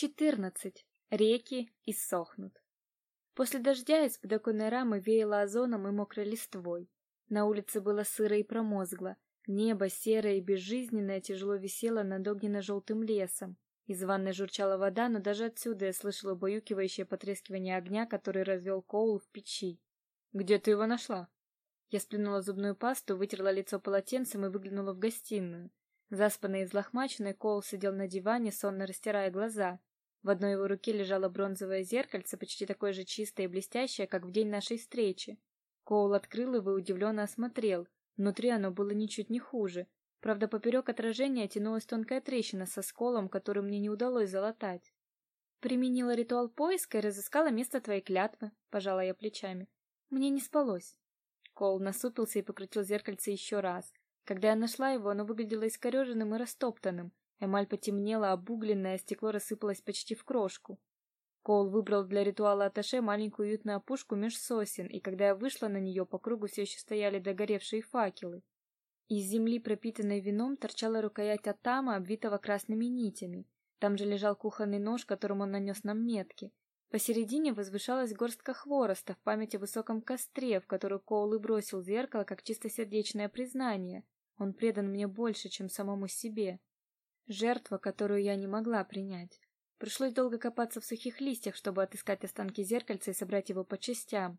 14. Реки иссохнут. После дождя из подоконной рамы веяло озоном и мокрой листвой. На улице было сыро и промозгло. Небо серое и безжизненное тяжело висело над огненно-желтым лесом. Из ванной журчала вода, но даже отсюда я слышала убаюкивающее потрескивание огня, который развел Коул в печи. «Где ты его нашла?» Я сплюнула зубную пасту, вытерла лицо полотенцем и выглянула в гостиную. Заспанный и взлохмаченный, Коул сидел на диване, сонно растирая глаза. В одной его руке лежало бронзовое зеркальце, почти такое же чистое и блестящее, как в день нашей встречи. Коул открыл его и удивленно осмотрел. Внутри оно было ничуть не хуже. Правда, поперек отражения тянулась тонкая трещина со сколом, который мне не удалось залатать. Применила ритуал поиска и разыскала место твоей клятвы, пожала я плечами. Мне не спалось. Коул насупился и покрутил зеркальце еще раз. Когда я нашла его, оно выглядело искореженным и растоптанным. Эмаль потемнела, обугленное стекло рассыпалось почти в крошку. Коул выбрал для ритуала аташе маленькую уютную опушку меж сосен, и когда я вышла на нее, по кругу все еще стояли догоревшие факелы. Из земли, пропитанной вином, торчала рукоять атама, обвитого красными нитями. Там же лежал кухонный нож, которым он нанес нам метки. Посередине возвышалась горстка хвороста в память о высоком костре, в который Коул и бросил зеркало как чистосердечное признание. Он предан мне больше, чем самому себе. Жертва, которую я не могла принять. Пришлось долго копаться в сухих листьях, чтобы отыскать останки зеркальца и собрать его по частям.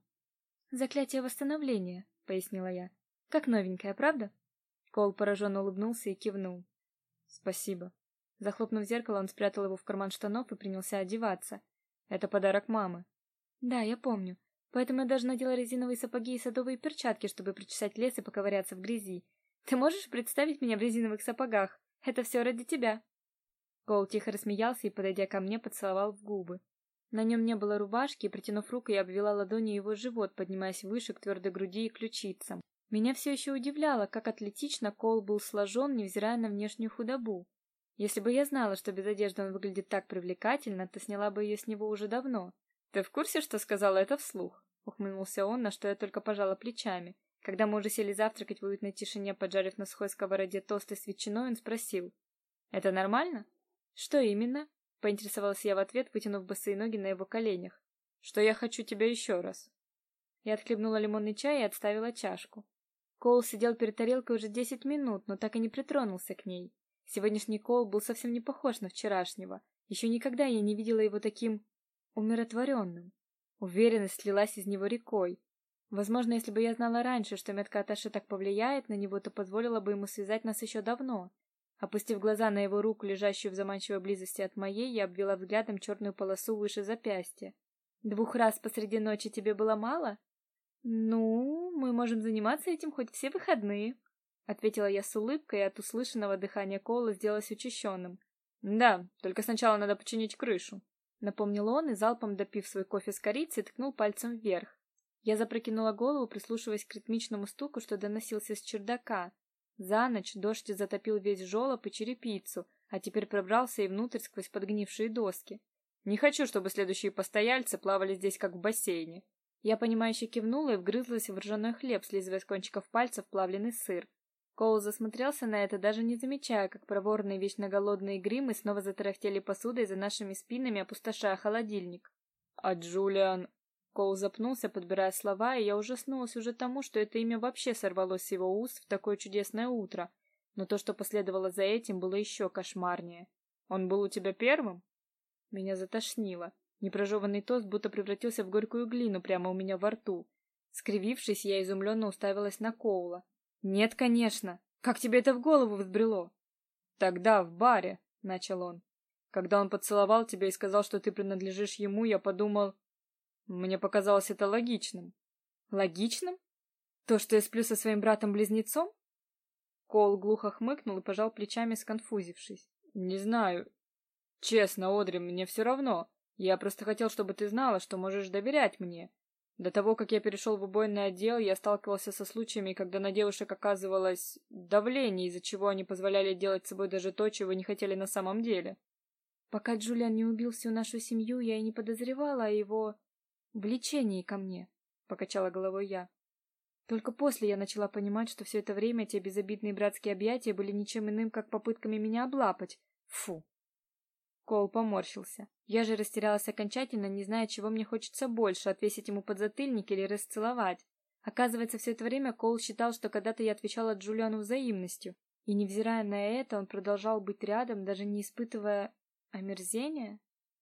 Заклятие восстановления, пояснила я. Как новенькое, правда? Кол пораженно улыбнулся и кивнул. Спасибо. Захлопнув зеркало, он спрятал его в карман штанов и принялся одеваться. Это подарок мамы. Да, я помню. Поэтому я даже надела резиновые сапоги и садовые перчатки, чтобы причесать лес и поковыряться в грязи. Ты можешь представить меня в резиновых сапогах? Это все ради тебя. Кол тихо рассмеялся и, подойдя ко мне, поцеловал в губы. На нем не было рубашки, и, протянув руку, я обвела ладонью его живот, поднимаясь выше к твердой груди и ключицам. Меня все еще удивляло, как атлетично Кол был сложен, невзирая на внешнюю худобу. Если бы я знала, что без одежды он выглядит так привлекательно, то сняла бы ее с него уже давно. Ты в курсе, что сказала это вслух? Ухмыльнулся он, на что я только пожала плечами. Когда мы уже сели завтракать в уютной тишине, поджарив на сухой сковороде тосты с ветчиной, он спросил: "Это нормально?" "Что именно?" поинтересовалась я в ответ, вытянув босые ноги на его коленях. "Что я хочу тебя еще раз." Я отхлебнула лимонный чай и отставила чашку. Коул сидел перед тарелкой уже десять минут, но так и не притронулся к ней. Сегодняшний Коул был совсем не похож на вчерашнего. Еще никогда я не видела его таким умиротворенным. Уверенность слилась из него рекой. Возможно, если бы я знала раньше, что метка Аташи так повлияет на него, то позволила бы ему связать нас еще давно. Опустив глаза на его руку, лежащую в заманчивой близости от моей, я обвела взглядом черную полосу выше запястья. Двух раз посреди ночи тебе было мало? Ну, мы можем заниматься этим хоть все выходные, ответила я с улыбкой, и от услышанного дыхания Кола сделалось учащенным. Да, только сначала надо починить крышу, напомнил он и залпом допив свой кофе с корицей, ткнул пальцем вверх. Я запрокинула голову, прислушиваясь к ритмичному стуку, что доносился с чердака. За ночь дождь затопил весь жёлоб и черепицу, а теперь пробрался и внутрь сквозь подгнившие доски. Не хочу, чтобы следующие постояльцы плавали здесь как в бассейне. Я понимающе кивнула и вгрызлась в ржаной хлеб, слизывая с кончиков пальцев плавленый сыр. Коул засмотрелся на это, даже не замечая, как проворные вечно голодные гримы снова затарахтели посудой за нашими спинами, опустошая холодильник. А Джулиан Коул запнулся, подбирая слова, и я ужаснулась уже тому, что это имя вообще сорвалось с его уст в такое чудесное утро. Но то, что последовало за этим, было еще кошмарнее. Он был у тебя первым? Меня затошнило. Непрожеванный тост будто превратился в горькую глину прямо у меня во рту. Скривившись, я изумленно уставилась на Коула. Нет, конечно. Как тебе это в голову взбрело? Тогда в баре, начал он. Когда он поцеловал тебя и сказал, что ты принадлежишь ему, я подумал, мне показалось это логичным. Логичным? То, что я сплю со своим братом-близнецом? Кол глухо хмыкнул и пожал плечами, сконфузившись. Не знаю. Честно, Одри, мне все равно. Я просто хотел, чтобы ты знала, что можешь доверять мне. До того, как я перешел в убойный отдел, я сталкивался со случаями, когда на девушек оказывалось давление, из-за чего они позволяли делать с собой даже то, чего не хотели на самом деле. Пока Джулиан не убил всю нашу семью, я и не подозревала о его влечении ко мне, покачала головой я. Только после я начала понимать, что все это время те безобидные братские объятия были ничем иным, как попытками меня облапать. Фу. Коул поморщился. Я же растерялась окончательно, не зная, чего мне хочется больше: отвесить ему подзатыльник или расцеловать. Оказывается, все это время Коул считал, что когда-то я отвечала Джулиану взаимностью, и невзирая на это, он продолжал быть рядом, даже не испытывая омерзения.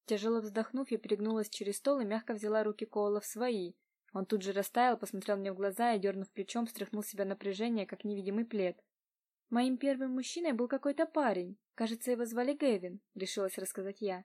Тяжело вздохнув, я перегнулась через стол и мягко взяла руки Коула в свои. Он тут же растаял, посмотрел мне в глаза и, дернув плечом, стряхнул себя напряжение, как невидимый плед. Моим первым мужчиной был какой-то парень. Кажется, его звали Гэвин, решилась рассказать я.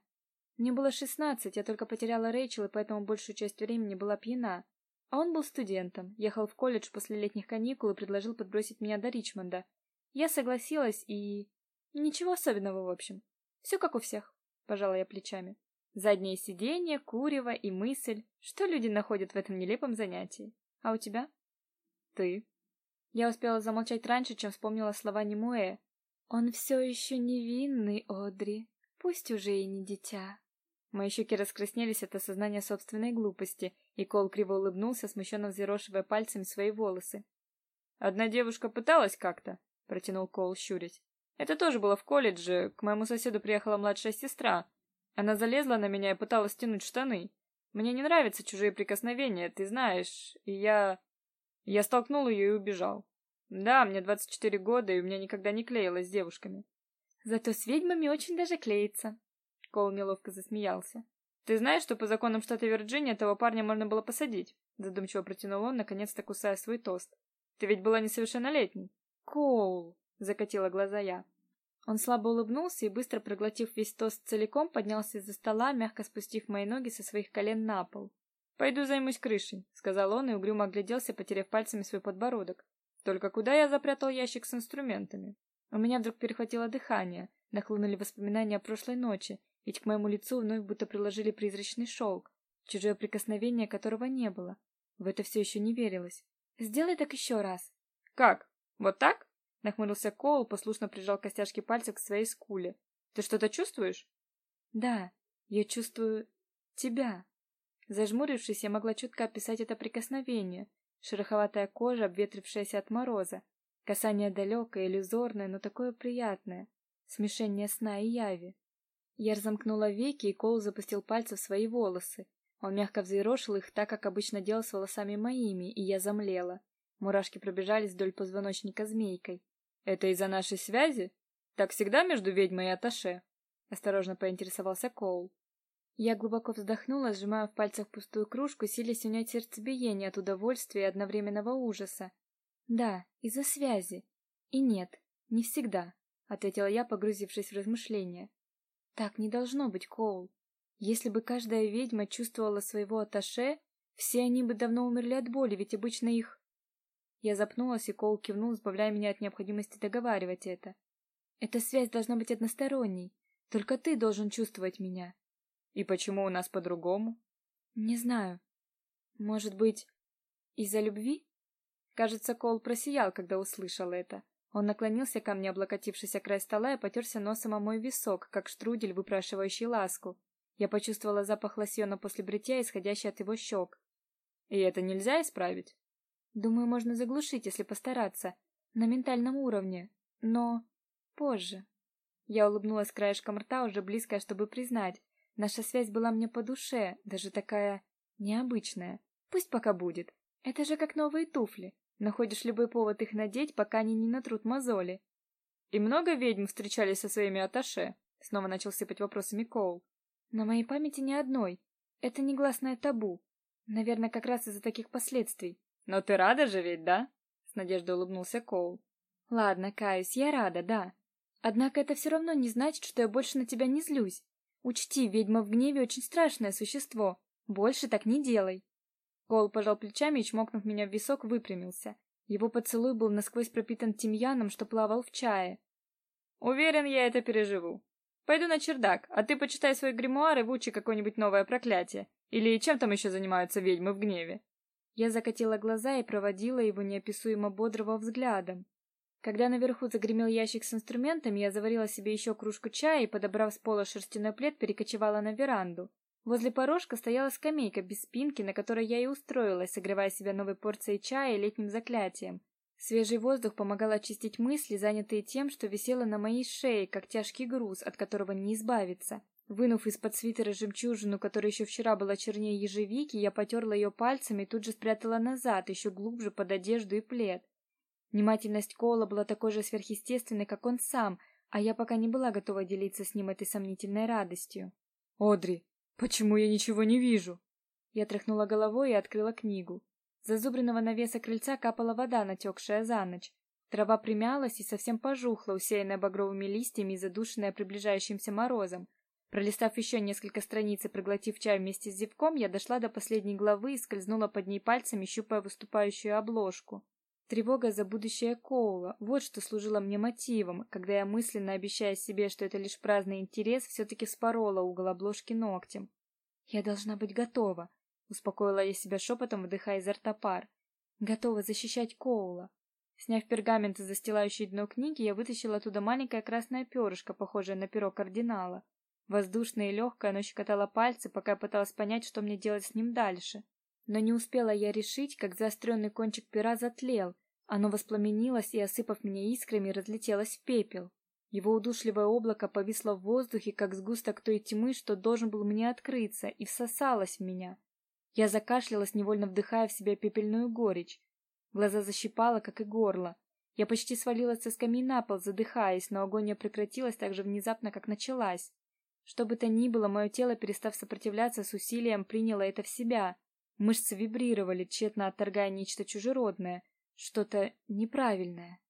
Мне было шестнадцать, я только потеряла Рэйчел и поэтому большую часть времени была пьяна. А он был студентом, ехал в колледж после летних каникул и предложил подбросить меня до Ричмонда. Я согласилась и... Ничего особенного, в общем. Все как у всех, пожала я плечами. Заднее сиденье, курево и мысль, что люди находят в этом нелепом занятии. А у тебя? Ты. Я успела замолчать раньше, чем вспомнила слова Немуэ. Он все еще невинный, Одри, пусть уже и не дитя. Мои щеки раскраснелись от осознания собственной глупости, и Кол криво улыбнулся, смущенно взъерошивая пальцами свои волосы. Одна девушка пыталась как-то, протянул Кол, щурясь. Это тоже было в колледже. К моему соседу приехала младшая сестра. Она залезла на меня и пыталась стянуть штаны. Мне не нравятся чужие прикосновения, ты знаешь. И я я столкнул ее и убежал. Да, мне 24 года, и у меня никогда не клеилось с девушками. Зато с ведьмами очень даже клеится. Кол неловко засмеялся. Ты знаешь, что по законам штата Вирджиния этого парня можно было посадить? Задумчиво протянул он, наконец-то кусая свой тост. Ты ведь была несовершеннолетней. Коул, закатила глаза я. Он слабо улыбнулся и быстро проглотив весь тост целиком, поднялся из-за стола, мягко спустив мои ноги со своих колен на пол. Пойду займусь крышей, сказал он и угрюмо огляделся, потеряв пальцами свой подбородок. Только куда я запрятал ящик с инструментами? У меня вдруг перехватило дыхание, нахлынули воспоминания о прошлой ночи, ведь к моему лицу вновь будто приложили призрачный шелк, чужое прикосновение которого не было. В это все еще не верилось. Сделай так еще раз. Как? Вот так? Нахмурился Коул, послушно прижал костяшки пальцев к своей скуле. Ты что-то чувствуешь? Да, я чувствую тебя. Зажмурившись, я могла четко описать это прикосновение. Шероховатая кожа, обветрившаяся от мороза. Касание далекое, иллюзорное, но такое приятное. Смешение сна и яви. Я разомкнула веки, и Кол запустил пальцы в свои волосы. Он мягко взъерошил их так, как обычно делал с волосами моими, и я замлела. Мурашки пробежались вдоль позвоночника змейкой. «Это из-за нашей связи? Так всегда между ведьмой и Аташе?» Осторожно поинтересовался Коул. Я глубоко вздохнула, сжимая в пальцах пустую кружку, силясь унять сердцебиение от удовольствия и одновременного ужаса. Да, из-за связи. И нет, не всегда, ответила я, погрузившись в размышления. Так не должно быть, Коул. Если бы каждая ведьма чувствовала своего аташе, все они бы давно умерли от боли, ведь обычно их Я запнулась, и Коул кивнул, избавляя меня от необходимости договаривать это. Эта связь должна быть односторонней. Только ты должен чувствовать меня. И почему у нас по-другому? Не знаю. Может быть, из-за любви? Кажется, Кол просиял, когда услышал это. Он наклонился ко мне, облокотившись о край стола, и потерся носом о мой висок, как штрудель, выпрашивающий ласку. Я почувствовала запах лосьона после бритья, исходящий от его щек. И это нельзя исправить? Думаю, можно заглушить, если постараться, на ментальном уровне, но позже. Я улыбнулась краешком рта, уже близко, чтобы признать, Наша связь была мне по душе, даже такая необычная. Пусть пока будет. Это же как новые туфли. Находишь любой повод их надеть, пока они не натрут мозоли. И много ведьм встречались со своими аташе? Снова начал сыпать вопросами Коул. На моей памяти ни одной. Это негласное табу. Наверное, как раз из-за таких последствий. Но ты рада же ведь, да? С надеждой улыбнулся Коул. Ладно, каюсь, я рада, да. Однако это все равно не значит, что я больше на тебя не злюсь. Учти, ведьма в гневе очень страшное существо. Больше так не делай. Кол пожал плечами и чмокнув меня в висок, выпрямился. Его поцелуй был насквозь пропитан тимьяном, что плавал в чае. Уверен, я это переживу. Пойду на чердак, а ты почитай свой гримуар и выучи какое-нибудь новое проклятие. Или чем там еще занимаются ведьмы в гневе? Я закатила глаза и проводила его неописуемо бодрого взглядом. Когда наверху загремел ящик с инструментами, я заварила себе еще кружку чая и, подобрав с пола шерстяной плед, перекочевала на веранду. Возле порожка стояла скамейка без спинки, на которой я и устроилась, согревая себя новой порцией чая и летним заклятием. Свежий воздух помогал очистить мысли, занятые тем, что висело на моей шее, как тяжкий груз, от которого не избавиться. Вынув из-под свитера жемчужину, которая еще вчера была чернее ежевики, я потерла ее пальцами и тут же спрятала назад, еще глубже под одежду и плед. Внимательность Кола была такой же сверхъестественной, как он сам, а я пока не была готова делиться с ним этой сомнительной радостью. «Одри, почему я ничего не вижу?» Я тряхнула головой и открыла книгу. С зазубренного навеса крыльца капала вода, натекшая за ночь. Трава примялась и совсем пожухла, усеянная багровыми листьями и задушенная приближающимся морозом. Пролистав еще несколько страниц и проглотив чай вместе с зевком, я дошла до последней главы и скользнула под ней пальцами, щупая выступающую обложку. Тревога за будущее Коула — вот что служило мне мотивом, когда я мысленно, обещая себе, что это лишь праздный интерес, все-таки вспорола угол обложки ногтем. «Я должна быть готова», — успокоила я себя шепотом, выдыхая изо рта пар. «Готова защищать Коула». Сняв пергамент, застилающий дно книги, я вытащила оттуда маленькое красное перышко, похожее на перо кардинала. Воздушное и легкое, оно щекотало пальцы, пока я пыталась понять, что мне делать с ним дальше. Но не успела я решить, как заостренный кончик пера затлел. Оно воспламенилось и, осыпав меня искрами, разлетелось в пепел. Его удушливое облако повисло в воздухе, как сгусток той тьмы, что должен был мне открыться, и всосалось в меня. Я закашлялась, невольно вдыхая в себя пепельную горечь. Глаза защипало, как и горло. Я почти свалилась со скамьи на пол, задыхаясь, но агония прекратилась так же внезапно, как началась. Что бы то ни было, мое тело, перестав сопротивляться, с усилием приняло это в себя. Мышцы вибрировали, тщетно отторгая нечто чужеродное, что-то неправильное.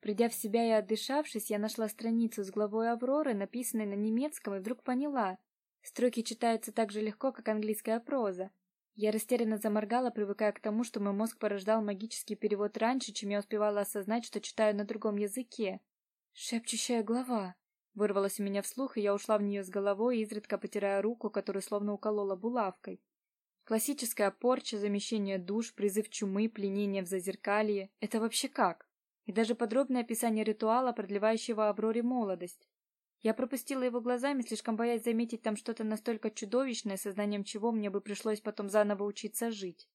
Придя в себя и отдышавшись, я нашла страницу с главой Авроры, написанной на немецком, и вдруг поняла. Строки читаются так же легко, как английская проза. Я растерянно заморгала, привыкая к тому, что мой мозг порождал магический перевод раньше, чем я успевала осознать, что читаю на другом языке. Шепчущая глава. Вырвалось у меня вслух, и я ушла в нее с головой, изредка потирая руку, которую словно уколола булавкой. Классическая порча, замещение душ, призыв чумы, пленение в зазеркалье — это вообще как? И даже подробное описание ритуала, продлевающего Авроре молодость. Я пропустила его глазами, слишком боясь заметить там что-то настолько чудовищное, сознанием чего мне бы пришлось потом заново учиться жить.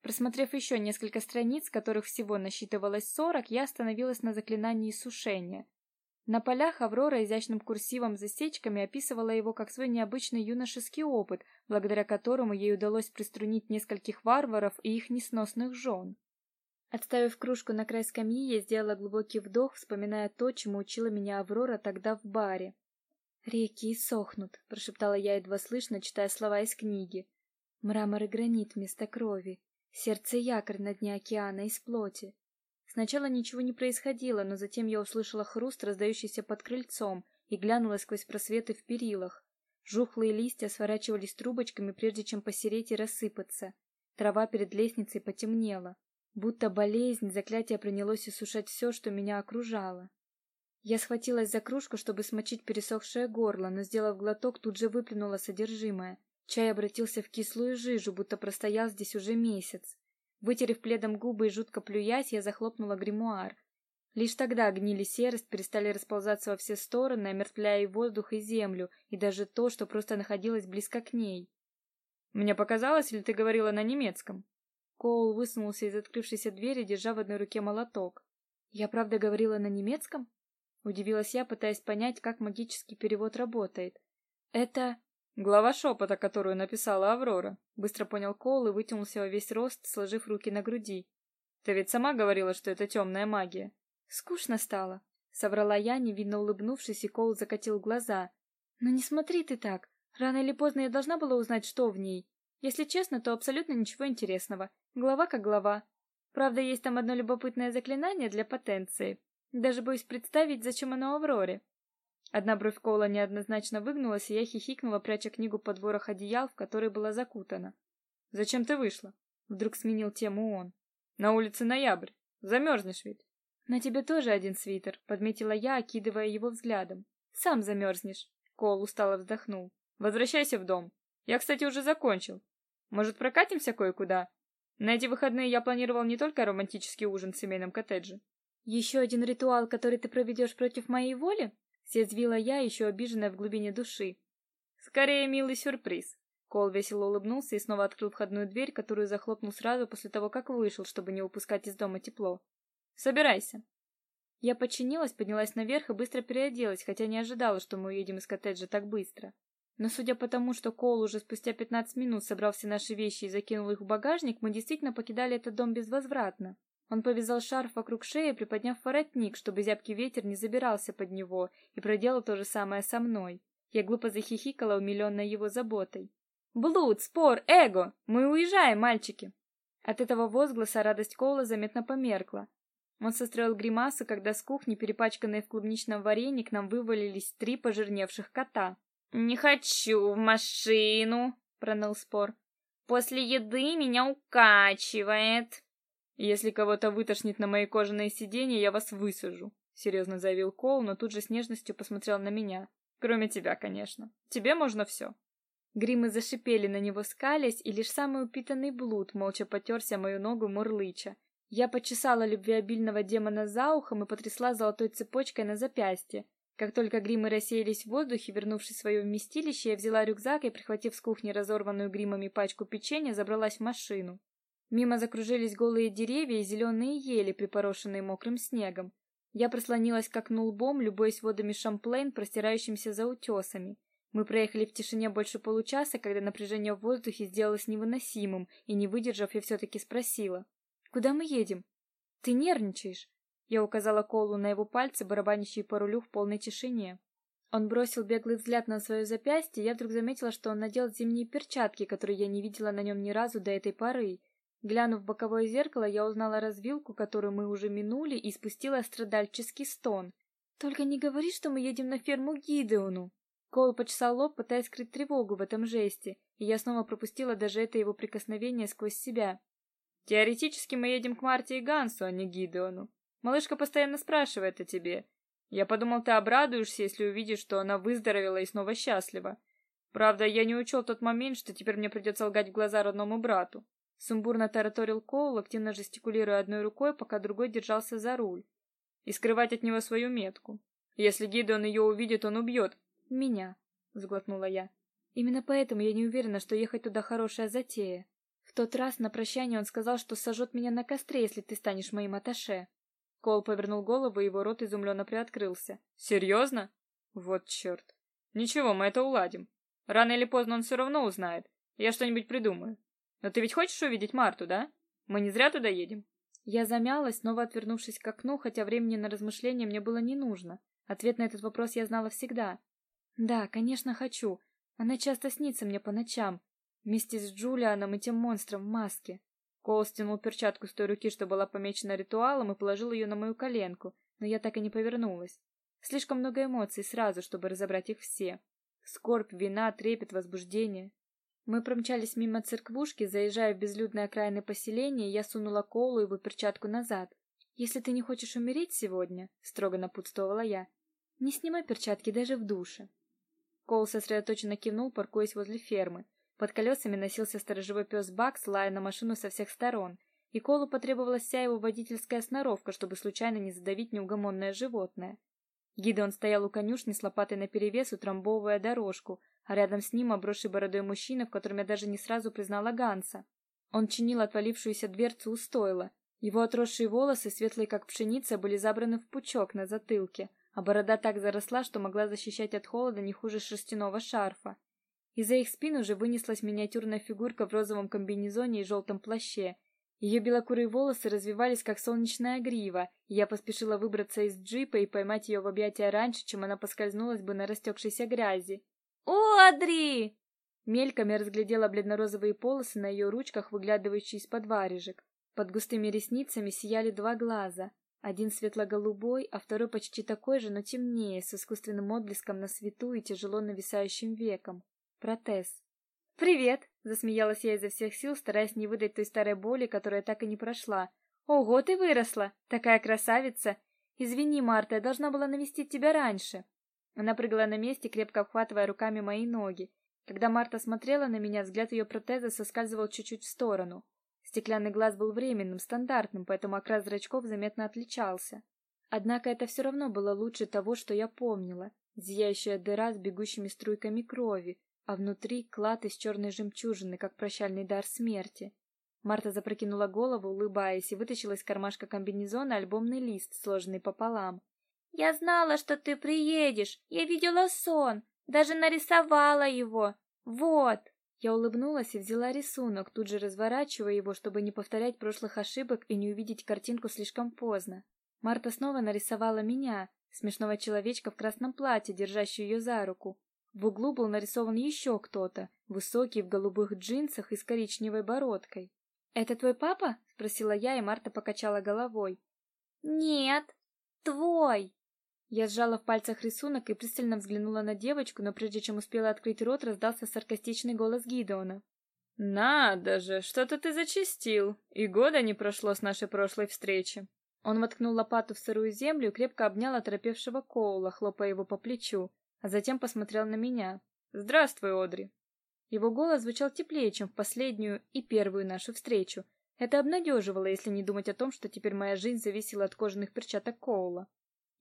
Просмотрев еще несколько страниц, которых всего насчитывалось сорок, я остановилась на заклинании сушения — на полях Аврора изящным курсивом засечками описывала его как свой необычный юношеский опыт, благодаря которому ей удалось приструнить нескольких варваров и их несносных жен. Отставив кружку на край скамьи, я сделала глубокий вдох, вспоминая то, чему учила меня Аврора тогда в баре. «Реки иссохнут», — прошептала я едва слышно, читая слова из книги. «Мрамор и гранит вместо крови, сердце якорь на дне океана из плоти, Сначала ничего не происходило, но затем я услышала хруст, раздающийся под крыльцом, и глянула сквозь просветы в перилах. Жухлые листья сворачивались трубочками, прежде чем посереть и рассыпаться. Трава перед лестницей потемнела. Будто болезнь, заклятие принялось иссушать все, что меня окружало. Я схватилась за кружку, чтобы смочить пересохшее горло, но, сделав глоток, тут же выплюнула содержимое. Чай обратился в кислую жижу, будто простоял здесь уже месяц. Вытерев пледом губы и жутко плюясь, я захлопнула гримуар. Лишь тогда гнили серость, перестали расползаться во все стороны, омертвляя и воздух, и землю, и даже то, что просто находилось близко к ней. «Мне показалось, или ты говорила на немецком?» Коул высунулся из открывшейся двери, держа в одной руке молоток. «Я правда говорила на немецком?» Удивилась я, пытаясь понять, как магический перевод работает. «Это...» Глава шепота, которую написала Аврора. Быстро понял Коул и вытянулся во весь рост, сложив руки на груди. Ты ведь сама говорила, что это темная магия. Скучно стало, соврала я, невинно улыбнувшись, и Коул закатил глаза. Но не смотри ты так. Рано или поздно я должна была узнать, что в ней. Если честно, то абсолютно ничего интересного. Глава как глава. Правда, есть там одно любопытное заклинание для потенции. Даже боюсь представить, зачем оно Авроре. Одна бровь Коула неоднозначно выгнулась, и я хихикнула, пряча книгу под ворох одеял, в который была закутана. «Зачем ты вышла?» Вдруг сменил тему он. «На улице ноябрь. Замерзнешь ведь». «На тебе тоже один свитер», — подметила я, окидывая его взглядом. «Сам замерзнешь». Коул устало вздохнул. «Возвращайся в дом. Я, кстати, уже закончил. Может, прокатимся кое-куда? На эти выходные я планировал не только романтический ужин в семейном коттедже». «Еще один ритуал, который ты проведешь против моей воли?» Съязвила я, еще обиженная в глубине души. Скорее, милый сюрприз. Кол весело улыбнулся и снова открыл входную дверь, которую захлопнул сразу после того, как вышел, чтобы не упускать из дома тепло. Собирайся. Я подчинилась, поднялась наверх и быстро переоделась, хотя не ожидала, что мы уедем из коттеджа так быстро. Но судя по тому, что Кол уже спустя 15 минут собрал все наши вещи и закинул их в багажник, мы действительно покидали этот дом безвозвратно. Он повязал шарф вокруг шеи, приподняв воротник, чтобы зябкий ветер не забирался под него, и проделал то же самое со мной. Я глупо захихикала, умиленная его заботой. «Блуд, спор, эго! Мы уезжаем, мальчики!» От этого возгласа радость Кола заметно померкла. Он состроил гримасу, когда с кухни, перепачканной в клубничном варенье, к нам вывалились три пожирневших кота. «Не хочу в машину!» — проныл спор. «После еды меня укачивает!» «Если кого-то вытошнит на мои кожаные сиденья, я вас высажу», — серьезно заявил Кол, но тут же с нежностью посмотрел на меня. «Кроме тебя, конечно. Тебе можно все». Гримы зашипели на него скалясь, и лишь самый упитанный блуд молча потерся мою ногу мурлыча. Я почесала любвеобильного демона за ухом и потрясла золотой цепочкой на запястье. Как только гримы рассеялись в воздухе, вернувшись в свое вместилище, я взяла рюкзак и, прихватив с кухни разорванную гримами пачку печенья, забралась в машину. Мимо закружились голые деревья и зеленые ели, припорошенные мокрым снегом. Я прислонилась к окну лбом, любуясь водами Шамплейн, простирающимся за утесами. Мы проехали в тишине больше получаса, когда напряжение в воздухе сделалось невыносимым, и не выдержав, я все-таки спросила. «Куда мы едем?» «Ты нервничаешь?» Я указала Колу на его пальцы, барабанящие по рулю в полной тишине. Он бросил беглый взгляд на свое запястье, и я вдруг заметила, что он надел зимние перчатки, которые я не видела на нем ни разу до этой поры. Глянув в боковое зеркало, я узнала развилку, которую мы уже минули, и спустила страдальческий стон. «Только не говори, что мы едем на ферму Гидеону!» Кол почесал лоб, пытаясь скрыть тревогу в этом жесте, и я снова пропустила даже это его прикосновение сквозь себя. Теоретически мы едем к Марте и Гансу, а не Гидеону. Малышка постоянно спрашивает о тебе. Я подумал, ты обрадуешься, если увидишь, что она выздоровела и снова счастлива. Правда, я не учел тот момент, что теперь мне придется лгать в глаза родному брату. Сумбурно тараторил Коул, активно жестикулируя одной рукой, пока другой держался за руль. И скрывать от него свою метку. Если Гидеон ее увидит, он убьет, меня, сглотнула я. Именно поэтому я не уверена, что ехать туда хорошая затея. В тот раз на прощание он сказал, что сожжет меня на костре, если ты станешь моим аташе. Кол повернул голову, и его рот изумленно приоткрылся. Серьезно? Вот черт. Ничего, мы это уладим. Рано или поздно он все равно узнает. Я что-нибудь придумаю. Но ты ведь хочешь увидеть Марту, да? Мы не зря туда едем. Я замялась, снова отвернувшись к окну, хотя времени на размышления мне было не нужно. Ответ на этот вопрос я знала всегда. Да, конечно, хочу. Она часто снится мне по ночам, вместе с Джулианом и тем монстром в маске. Коул стянул перчатку с той руки, что была помечена ритуалом, и положил ее на мою коленку, но я так и не повернулась. Слишком много эмоций сразу, чтобы разобрать их все. Скорбь, вина, трепет, возбуждение. Мы промчались мимо церквушки, заезжая в безлюдное окраины поселения, и я сунула Коулу его перчатку назад. «Если ты не хочешь умереть сегодня», — строго напутствовала я, — «не снимай перчатки даже в душе». Коул сосредоточенно кивнул, паркуясь возле фермы. Под колесами носился сторожевой пес Бакс, лая на машину со всех сторон, и Колу потребовалась вся его водительская сноровка, чтобы случайно не задавить неугомонное животное. Гидеон стоял у конюшни с лопатой наперевес, утрамбовывая дорожку, а рядом с ним обросший бородой мужчина, в котором я даже не сразу признала Ганса. Он чинил отвалившуюся дверцу у стойла. Его отросшие волосы, светлые как пшеница, были забраны в пучок на затылке, а борода так заросла, что могла защищать от холода не хуже шерстяного шарфа. Из-за их спин уже вынеслась миниатюрная фигурка в розовом комбинезоне и желтом плаще. Ее белокурые волосы развивались, как солнечная грива, и я поспешила выбраться из джипа и поймать ее в объятия раньше, чем она поскользнулась бы на растекшейся грязи. «Одри!» Мельком я разглядела бледно-розовые полосы на ее ручках, выглядывающие из-под варежек. Под густыми ресницами сияли два глаза. Один светло-голубой, а второй почти такой же, но темнее, с искусственным отблеском на свету и тяжело нависающим веком. Протез. «Привет!» — засмеялась я изо всех сил, стараясь не выдать той старой боли, которая так и не прошла. «Ого, ты выросла! Такая красавица! Извини, Марта, я должна была навестить тебя раньше!» Она прыгала на месте, крепко обхватывая руками мои ноги. Когда Марта смотрела на меня, взгляд ее протеза соскальзывал чуть-чуть в сторону. Стеклянный глаз был временным, стандартным, поэтому окрас зрачков заметно отличался. Однако это все равно было лучше того, что я помнила. Зияющая дыра с бегущими струйками крови, а внутри клад из черной жемчужины, как прощальный дар смерти. Марта запрокинула голову, улыбаясь, и вытащила из кармашка комбинезона альбомный лист, сложенный пополам. «Я знала, что ты приедешь! Я видела сон! Даже нарисовала его. Вот. Я улыбнулась и взяла рисунок, тут же разворачивая его, чтобы не повторять прошлых ошибок и не увидеть картинку слишком поздно. Марта снова нарисовала меня, смешного человечка в красном платье, держащую ее за руку. В углу был нарисован еще кто-то, высокий в голубых джинсах и с коричневой бородкой. «Это твой папа?» — спросила я, и Марта покачала головой. «Нет, твой!» Я сжала в пальцах рисунок и пристально взглянула на девочку, но прежде чем успела открыть рот, раздался саркастичный голос Гидеона. «Надо же, что-то ты зачистил, и года не прошло с нашей прошлой встречи». Он воткнул лопату в сырую землю и крепко обнял оторопевшего Коула, хлопая его по плечу, а затем посмотрел на меня. «Здравствуй, Одри». Его голос звучал теплее, чем в последнюю и первую нашу встречу. Это обнадеживало, если не думать о том, что теперь моя жизнь зависела от кожаных перчаток Коула.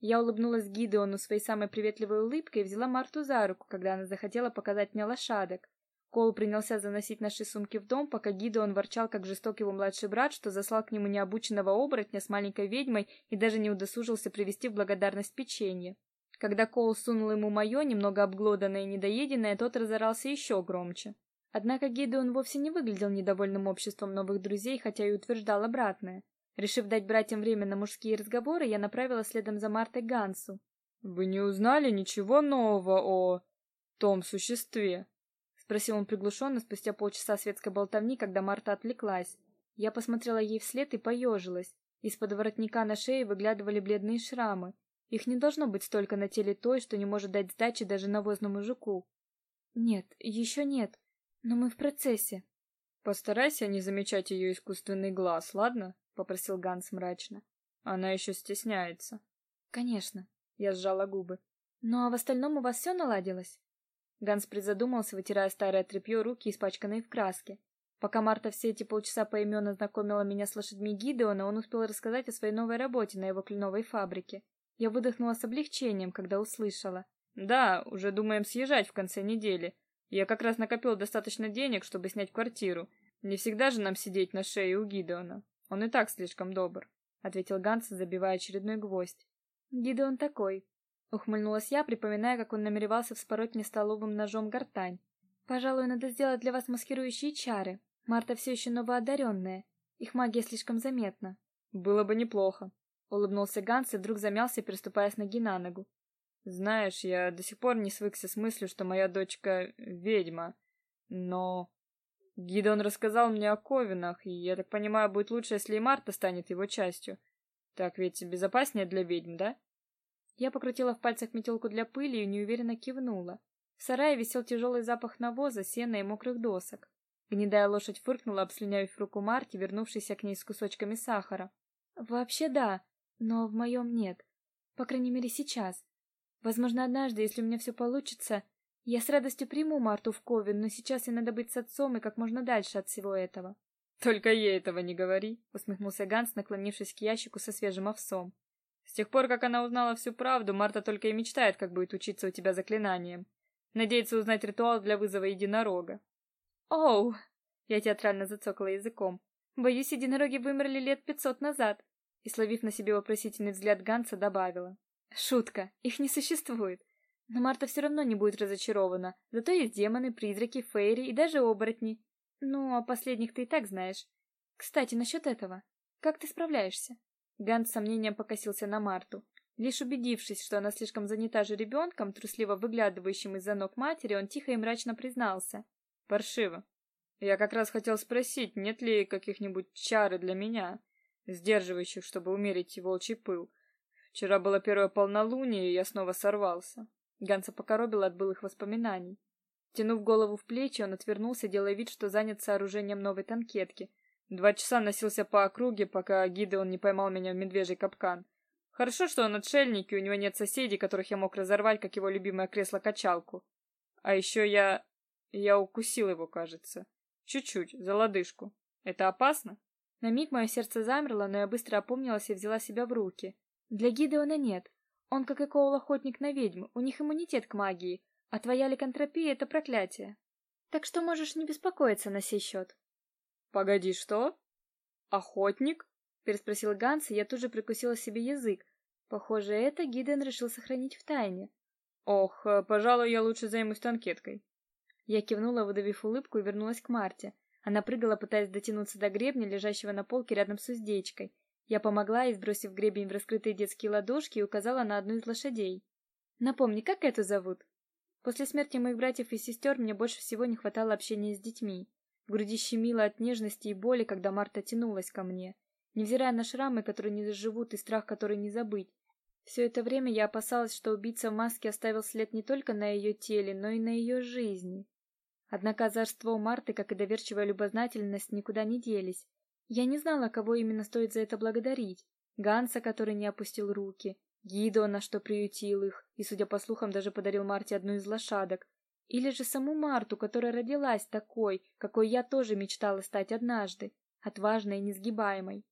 Я улыбнулась Гидеону своей самой приветливой улыбкой и взяла Марту за руку, когда она захотела показать мне лошадок. Коул принялся заносить наши сумки в дом, пока Гидеон ворчал, как жесток его младший брат, что заслал к нему необученного оборотня с маленькой ведьмой и даже не удосужился привезти в благодарность печенье. Когда Коул сунул ему мое, немного обглоданное и недоеденное, тот разорался еще громче. Однако Гидеон вовсе не выглядел недовольным обществом новых друзей, хотя и утверждал обратное. Решив дать братьям время на мужские разговоры, я направилась следом за Мартой к Гансу. Вы не узнали ничего нового о том существе? спросил он приглушенно спустя полчаса светской болтовни, когда Марта отвлеклась. Я посмотрела ей вслед и поежилась. Из-под воротника на шее выглядывали бледные шрамы. Их не должно быть столько на теле той, что не может дать сдачи даже навозному жуку. Нет, еще нет, но мы в процессе. Постарайся не замечать ее искусственный глаз, ладно? Попросил Ганс мрачно. Она еще стесняется. Конечно, я сжала губы. Ну а в остальном у вас все наладилось? Ганс призадумался, вытирая старое тряпье руки, испачканные в краске. Пока Марта все эти полчаса поименно знакомила меня с лошадьми Гидеона, он успел рассказать о своей новой работе на его кленовой фабрике. Я выдохнула с облегчением, когда услышала. Да, уже думаем съезжать в конце недели. Я как раз накопил достаточно денег, чтобы снять квартиру. Не всегда же нам сидеть на шее у Гидеона. Он и так слишком добр, ответил Ганс, забивая очередной гвоздь. Гидеон такой, ухмыльнулась я, припоминая, как он намеревался вспороть мне столовым ножом гортань. Пожалуй, надо сделать для вас маскирующие чары. Марта все еще новоодаренная. Их магия слишком заметна. Было бы неплохо, улыбнулся Ганс и вдруг замялся, переступая с ноги на ногу. Знаешь, я до сих пор не свыкся с мыслью, что моя дочка ведьма. Но Гидон рассказал мне о ковинах, и я так понимаю, будет лучше, если и Марта станет его частью. Так ведь безопаснее для ведьм, да? Я покрутила в пальцах метелку для пыли и неуверенно кивнула. В сарае висел тяжелый запах навоза, сена и мокрых досок. Гнедая лошадь фыркнула, обслюнявив руку Марти, вернувшейся к ней с кусочками сахара. Вообще да, но в моем нет. По крайней мере, сейчас. Возможно, однажды, если у меня все получится, я с радостью приму Марту в Ковен, но сейчас ей надо быть с отцом и как можно дальше от всего этого. Только ей этого не говори, усмехнулся Ганс, наклонившись к ящику со свежим овсом. С тех пор, как она узнала всю правду, Марта только и мечтает, как будет учиться у тебя заклинаниям. Надеется узнать ритуал для вызова единорога. Оу, я театрально зацокала языком. Боюсь, единороги вымерли лет пятьсот назад. И словив на себе вопросительный взгляд Ганса, добавила: Шутка, их не существует. Но Марта все равно не будет разочарована. Зато есть демоны, призраки, фейри и даже оборотни. Ну, о последних ты и так знаешь. Кстати, насчет этого. Как ты справляешься? Ганс с сомнением покосился на Марту. Лишь убедившись, что она слишком занята же ребенком, трусливо выглядывающим из-за ног матери, он тихо и мрачно признался: "Паршиво. Я как раз хотел спросить, нет ли каких-нибудь чары для меня, сдерживающих, чтобы умерить волчий пыл. Вчера было первое полнолуние, и я снова сорвался. Ганса покоробило от былых воспоминаний. Тянув голову в плечи, он отвернулся, делая вид, что занят сооружением новой танкетки. Два часа носился по округе, пока Гидеон не поймал меня в медвежий капкан. Хорошо, что он отшельник, и у него нет соседей, которых я мог разорвать, как его любимое кресло-качалку. А еще я... я укусил его, кажется. Чуть-чуть, за лодыжку. Это опасно? На миг мое сердце замерло, но я быстро опомнилась и взяла себя в руки. Для Гидеона нет. Он, как и Коул, охотник на ведьм, у них иммунитет к магии, а твоя ликантропия — это проклятие. Так что можешь не беспокоиться на сей счет. — Погоди, что? Охотник? — переспросил Ганс, и я тут же прикусила себе язык. Похоже, это Гиден решил сохранить в тайне. Ох, э, пожалуй, я лучше займусь танкеткой. Я кивнула, выдавив улыбку, и вернулась к Марте. Она прыгала, пытаясь дотянуться до гребня, лежащего на полке рядом с уздечкой. Я помогла ей, сбросив гребень в раскрытые детские ладошки, и указала на одну из лошадей. Напомни, как эту зовут? После смерти моих братьев и сестер мне больше всего не хватало общения с детьми. В груди щемило от нежности и боли, когда Марта тянулась ко мне. Невзирая на шрамы, которые не заживут, и страх, который не забыть. Все это время я опасалась, что убийца в маске оставил след не только на ее теле, но и на ее жизни. Однако озорство Марты, как и доверчивая любознательность, никуда не делись. Я не знала, кого именно стоит за это благодарить. Ганса, который не опустил руки, Гидона, что приютил их, и, судя по слухам, даже подарил Марте одну из лошадок, или же саму Марту, которая родилась такой, какой я тоже мечтала стать однажды, отважной и несгибаемой.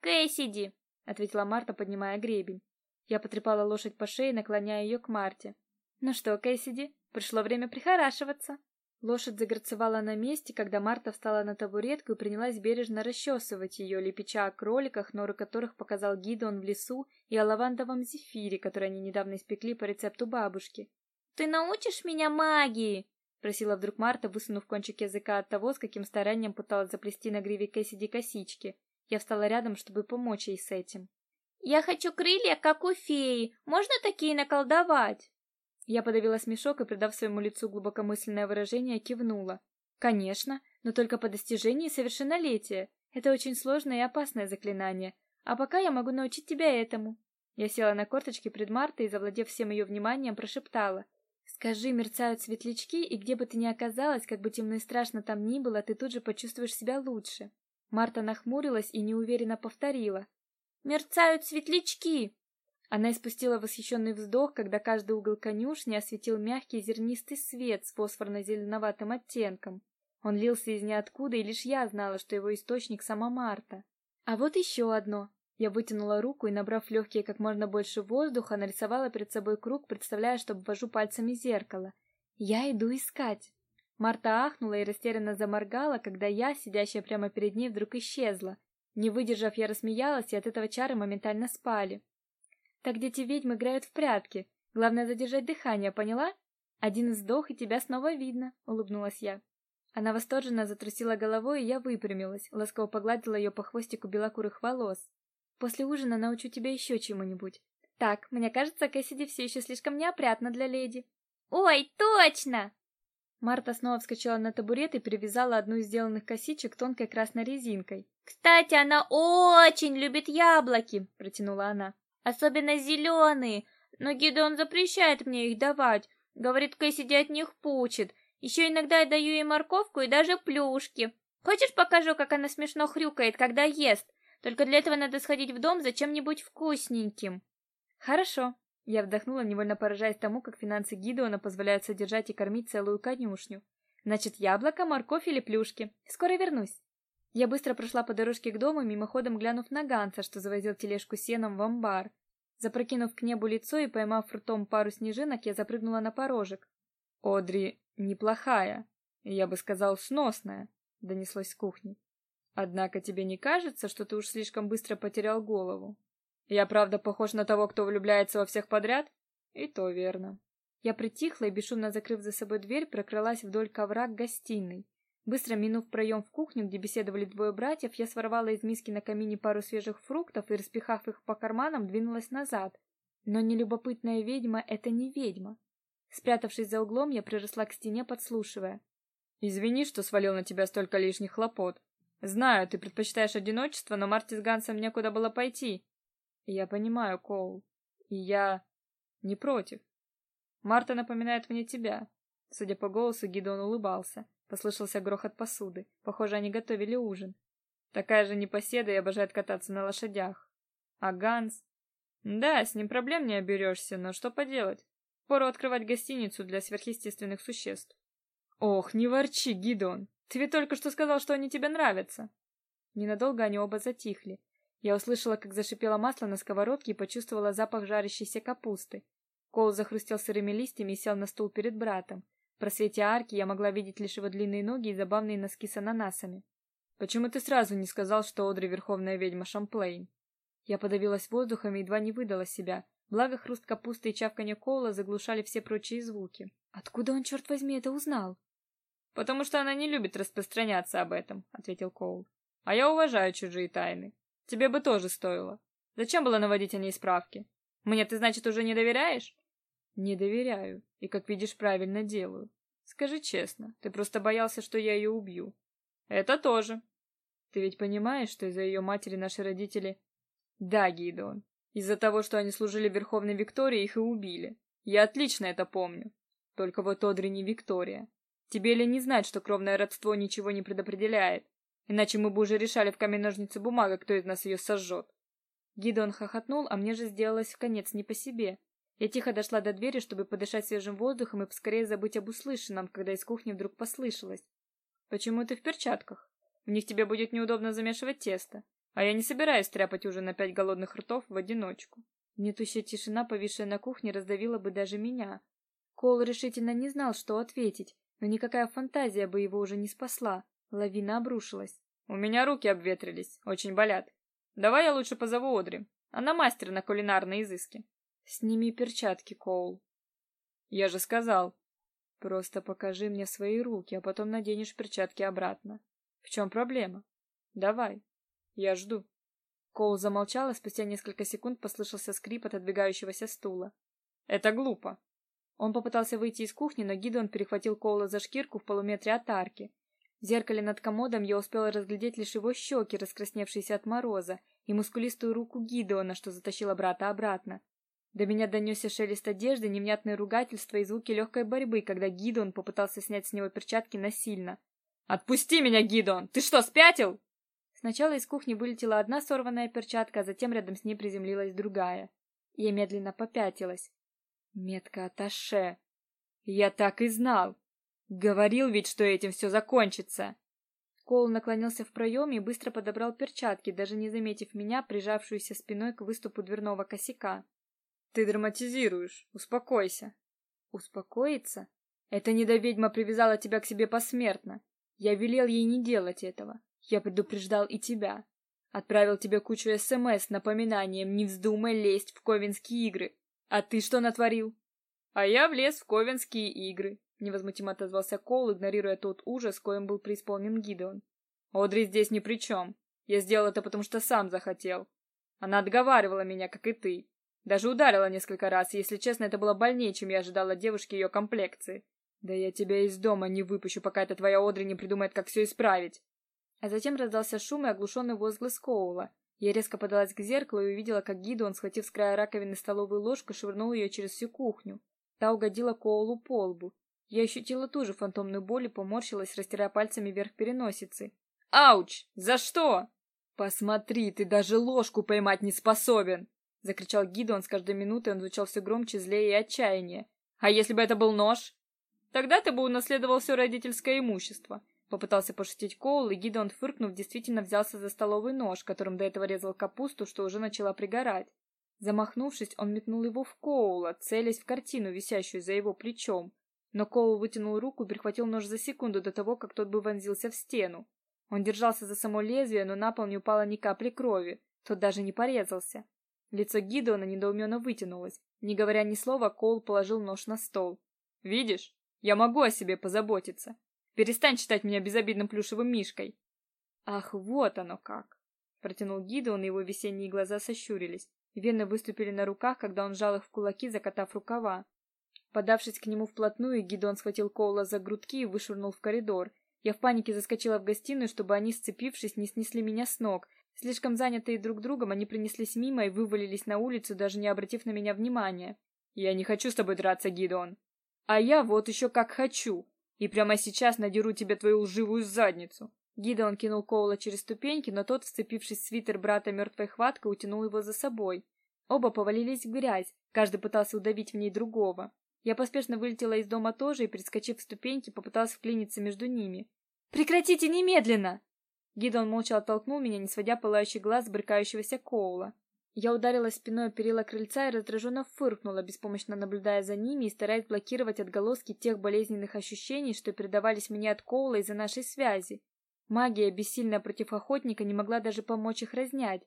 «Кэссиди!» — ответила Марта, поднимая гребень. Я потрепала лошадь по шее, наклоняя ее к Марте. «Ну что, Кэссиди, пришло время прихорашиваться!» Лошадь загорцевала на месте, когда Марта встала на табуретку и принялась бережно расчесывать ее, лепеча о кроликах, норы которых показал Гидеон в лесу, и о лавандовом зефире, который они недавно испекли по рецепту бабушки. «Ты научишь меня магии?» — просила вдруг Марта, высунув кончик языка от того, с каким старанием пыталась заплести на гриве Кэссиди косички. Я встала рядом, чтобы помочь ей с этим. «Я хочу крылья, как у феи. Можно такие наколдовать?» Я подавила смешок и, придав своему лицу глубокомысленное выражение, кивнула. Конечно, но только по достижении совершеннолетия. Это очень сложное и опасное заклинание. А пока я могу научить тебя этому. Я села на корточки пред Мартой и, завладев всем ее вниманием, прошептала: "Скажи, мерцают светлячки, и где бы ты ни оказалась, как бы темно и страшно там ни было, ты тут же почувствуешь себя лучше". Марта нахмурилась и неуверенно повторила: "Мерцают светлячки". Она испустила восхищенный вздох, когда каждый угол конюшни осветил мягкий зернистый свет с фосфорно-зеленоватым оттенком. Он лился из ниоткуда, и лишь я знала, что его источник сама Марта. А вот еще одно. Я вытянула руку и, набрав легкие как можно больше воздуха, нарисовала перед собой круг, представляя, что обвожу пальцами зеркало. Я иду искать. Марта ахнула и растерянно заморгала, когда я, сидящая прямо перед ней, вдруг исчезла. Не выдержав, я рассмеялась, и от этого чары моментально спали. Так дети ведьм играют в прятки. Главное задержать дыхание, поняла? Один вздох, и тебя снова видно, улыбнулась я. Она восторженно затрусила головой, и я выпрямилась, ласково погладила ее по хвостику белокурых волос. После ужина научу тебя еще чему-нибудь. Так, мне кажется, Кэссиди все еще слишком неопрятна для леди. Ой, точно! Марта снова вскочила на табурет и привязала одну из сделанных косичек тонкой красной резинкой. Кстати, она очень любит яблоки, протянула она. Особенно зеленые, но Гидеон запрещает мне их давать. Говорит, Кэссиди от них пучит. Еще иногда я даю ей морковку и даже плюшки. Хочешь, покажу, как она смешно хрюкает, когда ест? Только для этого надо сходить в дом за чем-нибудь вкусненьким. Хорошо. Я вдохнула, невольно поражаясь тому, как финансы Гидеона позволяют содержать и кормить целую конюшню. Значит, яблоко, морковь или плюшки. Скоро вернусь. Я быстро прошла по дорожке к дому, мимоходом глянув на Ганса, что завозил тележку сеном в амбар. Запрокинув к небу лицо и поймав ртом пару снежинок, я запрыгнула на порожек. Одри неплохая, я бы сказал, сносная, донеслось с кухни. Однако тебе не кажется, что ты уж слишком быстро потерял голову? Я правда похож на того, кто влюбляется во всех подряд? И то верно. Я притихла и бесшумно закрыв за собой дверь, прокралась вдоль ковра к гостиной. Быстро минув проем в кухню, где беседовали двое братьев, я своровала из миски на камине пару свежих фруктов и, распихав их по карманам, двинулась назад. Но нелюбопытная ведьма — это не ведьма. Спрятавшись за углом, я приросла к стене, подслушивая. «Извини, что свалил на тебя столько лишних хлопот. Знаю, ты предпочитаешь одиночество, но Марти с Гансом некуда было пойти. Я понимаю, Коул. И я не против. Марта напоминает мне тебя». Судя по голосу, Гидон улыбался. Послышался грохот посуды. Похоже, они готовили ужин. Такая же непоседа и обожает кататься на лошадях. А Ганс? Да, с ним проблем не оберешься, но что поделать? Пору открывать гостиницу для сверхъестественных существ. Ох, не ворчи, Гидон. Ты ведь только что сказал, что они тебе нравятся. Ненадолго они оба затихли. Я услышала, как зашипело масло на сковородке и почувствовала запах жарящейся капусты. Кол захрустел сырыми листьями и сел на стул перед братом просвете арки я могла видеть лишь его длинные ноги и забавные носки с ананасами. Почему ты сразу не сказал, что Одри верховная ведьма Шамплейн? Я подавилась воздухом и едва не выдала себя. Благо хруст капусты и чавканье Коула заглушали все прочие звуки. Откуда он, черт возьми, это узнал? «Потому что она не любит распространяться об этом», — ответил Коул. «А я уважаю чужие тайны. Тебе бы тоже стоило. Зачем было наводить о ней справки? Мне ты, значит, уже не доверяешь?» «Не доверяю. И, как видишь, правильно делаю. Скажи честно, ты просто боялся, что я ее убью?» «Это тоже». «Ты ведь понимаешь, что из-за ее матери наши родители...» «Да, Гидеон. Из-за того, что они служили Верховной Виктории, их и убили. Я отлично это помню. Только вот Одри не Виктория. Тебе ли не знать, что кровное родство ничего не предопределяет? Иначе мы бы уже решали в камень-ножницы бумага, кто из нас ее сожжет. Гидеон хохотнул, а мне же сделалось в конец не по себе. Я тихо дошла до двери, чтобы подышать свежим воздухом и поскорее забыть об услышанном, когда из кухни вдруг послышалось. «Почему ты в перчатках? В них тебе будет неудобно замешивать тесто. А я не собираюсь тряпать ужин на пять голодных ртов в одиночку». Гнетущая тишина, повисшая на кухне, раздавила бы даже меня. Кол решительно не знал, что ответить, но никакая фантазия бы его уже не спасла. Лавина обрушилась. У меня руки обветрились, очень болят. Давай я лучше позову Одри. Она мастер на кулинарные изыски. Сними перчатки, Коул. Я же сказал. Просто покажи мне свои руки, а потом наденешь перчатки обратно. В чем проблема? Давай. Я жду. Коул замолчал, и спустя несколько секунд послышался скрип отодвигающегося стула. Это глупо. Он попытался выйти из кухни, но Гидеон перехватил Коула за шкирку в полуметре от арки. В зеркале над комодом я успела разглядеть лишь его щеки, раскрасневшиеся от мороза, и мускулистую руку Гидеона, что затащила брата обратно. До меня донесся шелест одежды, невнятное ругательство и звуки легкой борьбы, когда Гидеон попытался снять с него перчатки насильно. «Отпусти меня, Гидеон! Ты что, спятил?» Сначала из кухни вылетела одна сорванная перчатка, а затем рядом с ней приземлилась другая. Я медленно попятилась. Метка Аташе. Я так и знал. Говорил ведь, что этим все закончится. Кол наклонился в проеме и быстро подобрал перчатки, даже не заметив меня, прижавшуюся спиной к выступу дверного косяка. Ты драматизируешь. Успокойся. Успокоиться? Эта недоведьма привязала тебя к себе посмертно. Я велел ей не делать этого. Я предупреждал и тебя. Отправил тебе кучу СМС с напоминанием «Не вздумай лезть в ковенские игры». А ты что натворил? А я влез в ковенские игры, невозмутимо отозвался Кол, игнорируя тот ужас, коим был преисполнен Гидеон. Одри здесь ни при чем. Я сделал это потому, что сам захотел. Она отговаривала меня, как и ты. Даже ударила несколько раз, если честно, это было больнее, чем я ожидала девушки ее комплекции. Да я тебя из дома не выпущу, пока эта твоя Одри не придумает, как все исправить. А затем раздался шум и оглушенный возглас Коула. Я резко подалась к зеркалу и увидела, как Гидеон, схватив с края раковины столовую ложку, швырнул ее через всю кухню. Та угодила Коулу по лбу. Я ощутила ту же фантомную боль и поморщилась, растирая пальцами вверх переносицы. «Ауч! За что?» «Посмотри, ты даже ложку поймать не способен!» — закричал Гидеон. С каждой минутой он звучал все громче, злее и отчаяние. «А если бы это был нож?» «Тогда ты бы унаследовал все родительское имущество. Попытался пошутить Коул, и Гидеон, фыркнув, действительно взялся за столовый нож, которым до этого резал капусту, что уже начала пригорать. Замахнувшись, он метнул его в Коула, целясь в картину, висящую за его плечом. Но Коул вытянул руку и прихватил нож за секунду до того, как тот бы вонзился в стену. Он держался за само лезвие, но на пол не упало ни капли крови. Тот даже не порезался. Лицо Гидеона недоуменно вытянулось. Не говоря ни слова, Коул положил нож на стол. «Видишь, я могу о себе позаботиться. Перестань считать меня безобидным плюшевым мишкой. Ах, вот оно как. Протянул Гидеон, и его весенние глаза сощурились. Вены выступили на руках, когда он сжал их в кулаки, закатав рукава. Подавшись к нему вплотную, Гидеон схватил Коула за грудки и вышвырнул в коридор. Я в панике заскочила в гостиную, чтобы они, сцепившись, не снесли меня с ног. Слишком занятые друг другом, они принеслись мимо и вывалились на улицу, даже не обратив на меня внимания. «Я не хочу с тобой драться, Гидеон». «А я вот еще как хочу!» И прямо сейчас надеру тебе твою лживую задницу. Гидеон кинул Коула через ступеньки, но тот, вцепившись в свитер брата мертвой хваткой, утянул его за собой. Оба повалились в грязь, каждый пытался удавить в ней другого. Я поспешно вылетела из дома тоже и, перескочив ступеньки, попыталась вклиниться между ними. «Прекратите немедленно!» Гидеон молча оттолкнул меня, не сводя пылающий глаз с брыкающегося Коула. Я ударилась спиной о перила крыльца и раздраженно фыркнула, беспомощно наблюдая за ними и стараясь блокировать отголоски тех болезненных ощущений, что передавались мне от Коула из-за нашей связи. Магия, бессильная против охотника, не могла даже помочь их разнять.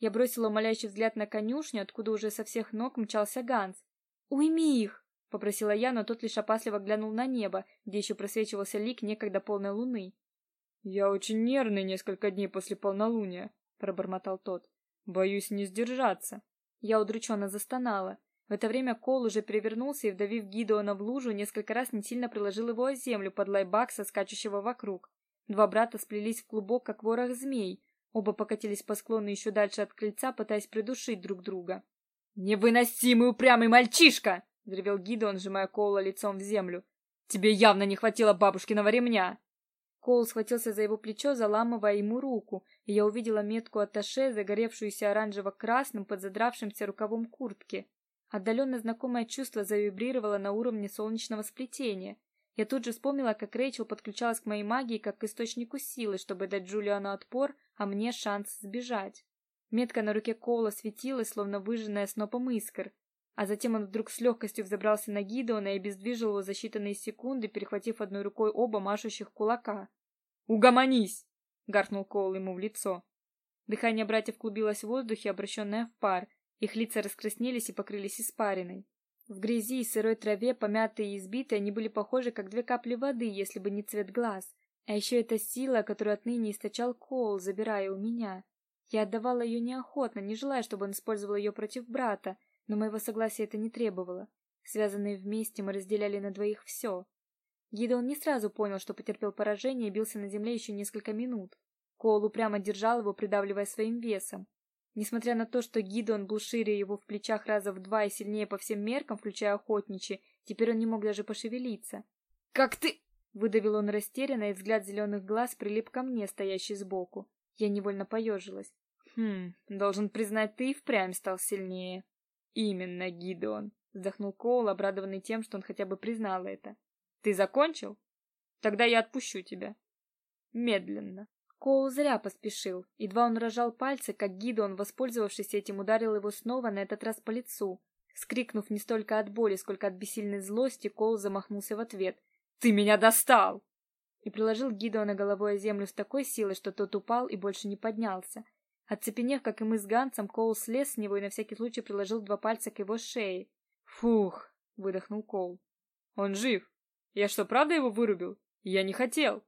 Я бросила умоляющий взгляд на конюшню, откуда уже со всех ног мчался Ганс. «Уйми их!» — попросила я, но тот лишь опасливо глянул на небо, где еще просвечивался лик некогда полной луны. «Я очень нервный несколько дней после полнолуния», — пробормотал тот. «Боюсь не сдержаться». Я удрученно застонала. В это время Кол уже перевернулся и, вдавив Гидеона в лужу, несколько раз не сильно приложил его о землю под лайбакса, скачущего вокруг. Два брата сплелись в клубок, как ворох змей. Оба покатились по склону еще дальше от крыльца, пытаясь придушить друг друга. «Невыносимый упрямый мальчишка!» — взревел Гидеон, сжимая Коула лицом в землю. «Тебе явно не хватило бабушкиного ремня!» Коул схватился за его плечо, заламывая ему руку, и я увидела метку от Таше, загоревшуюся оранжево-красным под задравшимся рукавом куртки. Отдаленно знакомое чувство завибрировало на уровне солнечного сплетения. Я тут же вспомнила, как Рэйчел подключалась к моей магии как к источнику силы, чтобы дать Джулиану отпор, а мне шанс сбежать. Метка на руке Коула светилась, словно выжженная снопом искр. А затем он вдруг с легкостью взобрался на Гидеона и обездвижил его за считанные секунды, перехватив одной рукой оба машущих кулака. «Угомонись!» — гаркнул Коул ему в лицо. Дыхание братьев клубилось в воздухе, обращенное в пар. Их лица раскраснелись и покрылись испариной. В грязи и сырой траве, помятые и избитые, они были похожи, как две капли воды, если бы не цвет глаз. А еще эта сила, которую отныне источал Коул, забирая у меня. Я отдавала ее неохотно, не желая, чтобы он использовал ее против брата, но моего согласия это не требовало. Связанные вместе, мы разделяли на двоих все. Гидеон не сразу понял, что потерпел поражение и бился на земле еще несколько минут. Коул упрямо держал его, придавливая своим весом. Несмотря на то, что Гидеон был шире его в плечах раза в два и сильнее по всем меркам, включая охотничьи, теперь он не мог даже пошевелиться. «Как ты...» — выдавил он растерянно, и взгляд зеленых глаз прилип ко мне, стоящий сбоку. Я невольно поежилась. «Хм, должен признать, ты и впрямь стал сильнее». Именно, Гидеон, вздохнул Коул, обрадованный тем, что он хотя бы признал это. Ты закончил? Тогда я отпущу тебя. Медленно. Коул зря поспешил. Едва он разжал пальцы, как Гидеон, воспользовавшись этим, ударил его снова, на этот раз по лицу. Скрикнув не столько от боли, сколько от бессильной злости, Коул замахнулся в ответ. «Ты меня достал!» И приложил Гидеона головой о землю с такой силой, что тот упал и больше не поднялся. Оцепенев, как и мы с Гансом, Коул слез с него и на всякий случай приложил два пальца к его шее. «Фух!» — выдохнул Коул. «Он жив! Я что, правда его вырубил? Я не хотел!»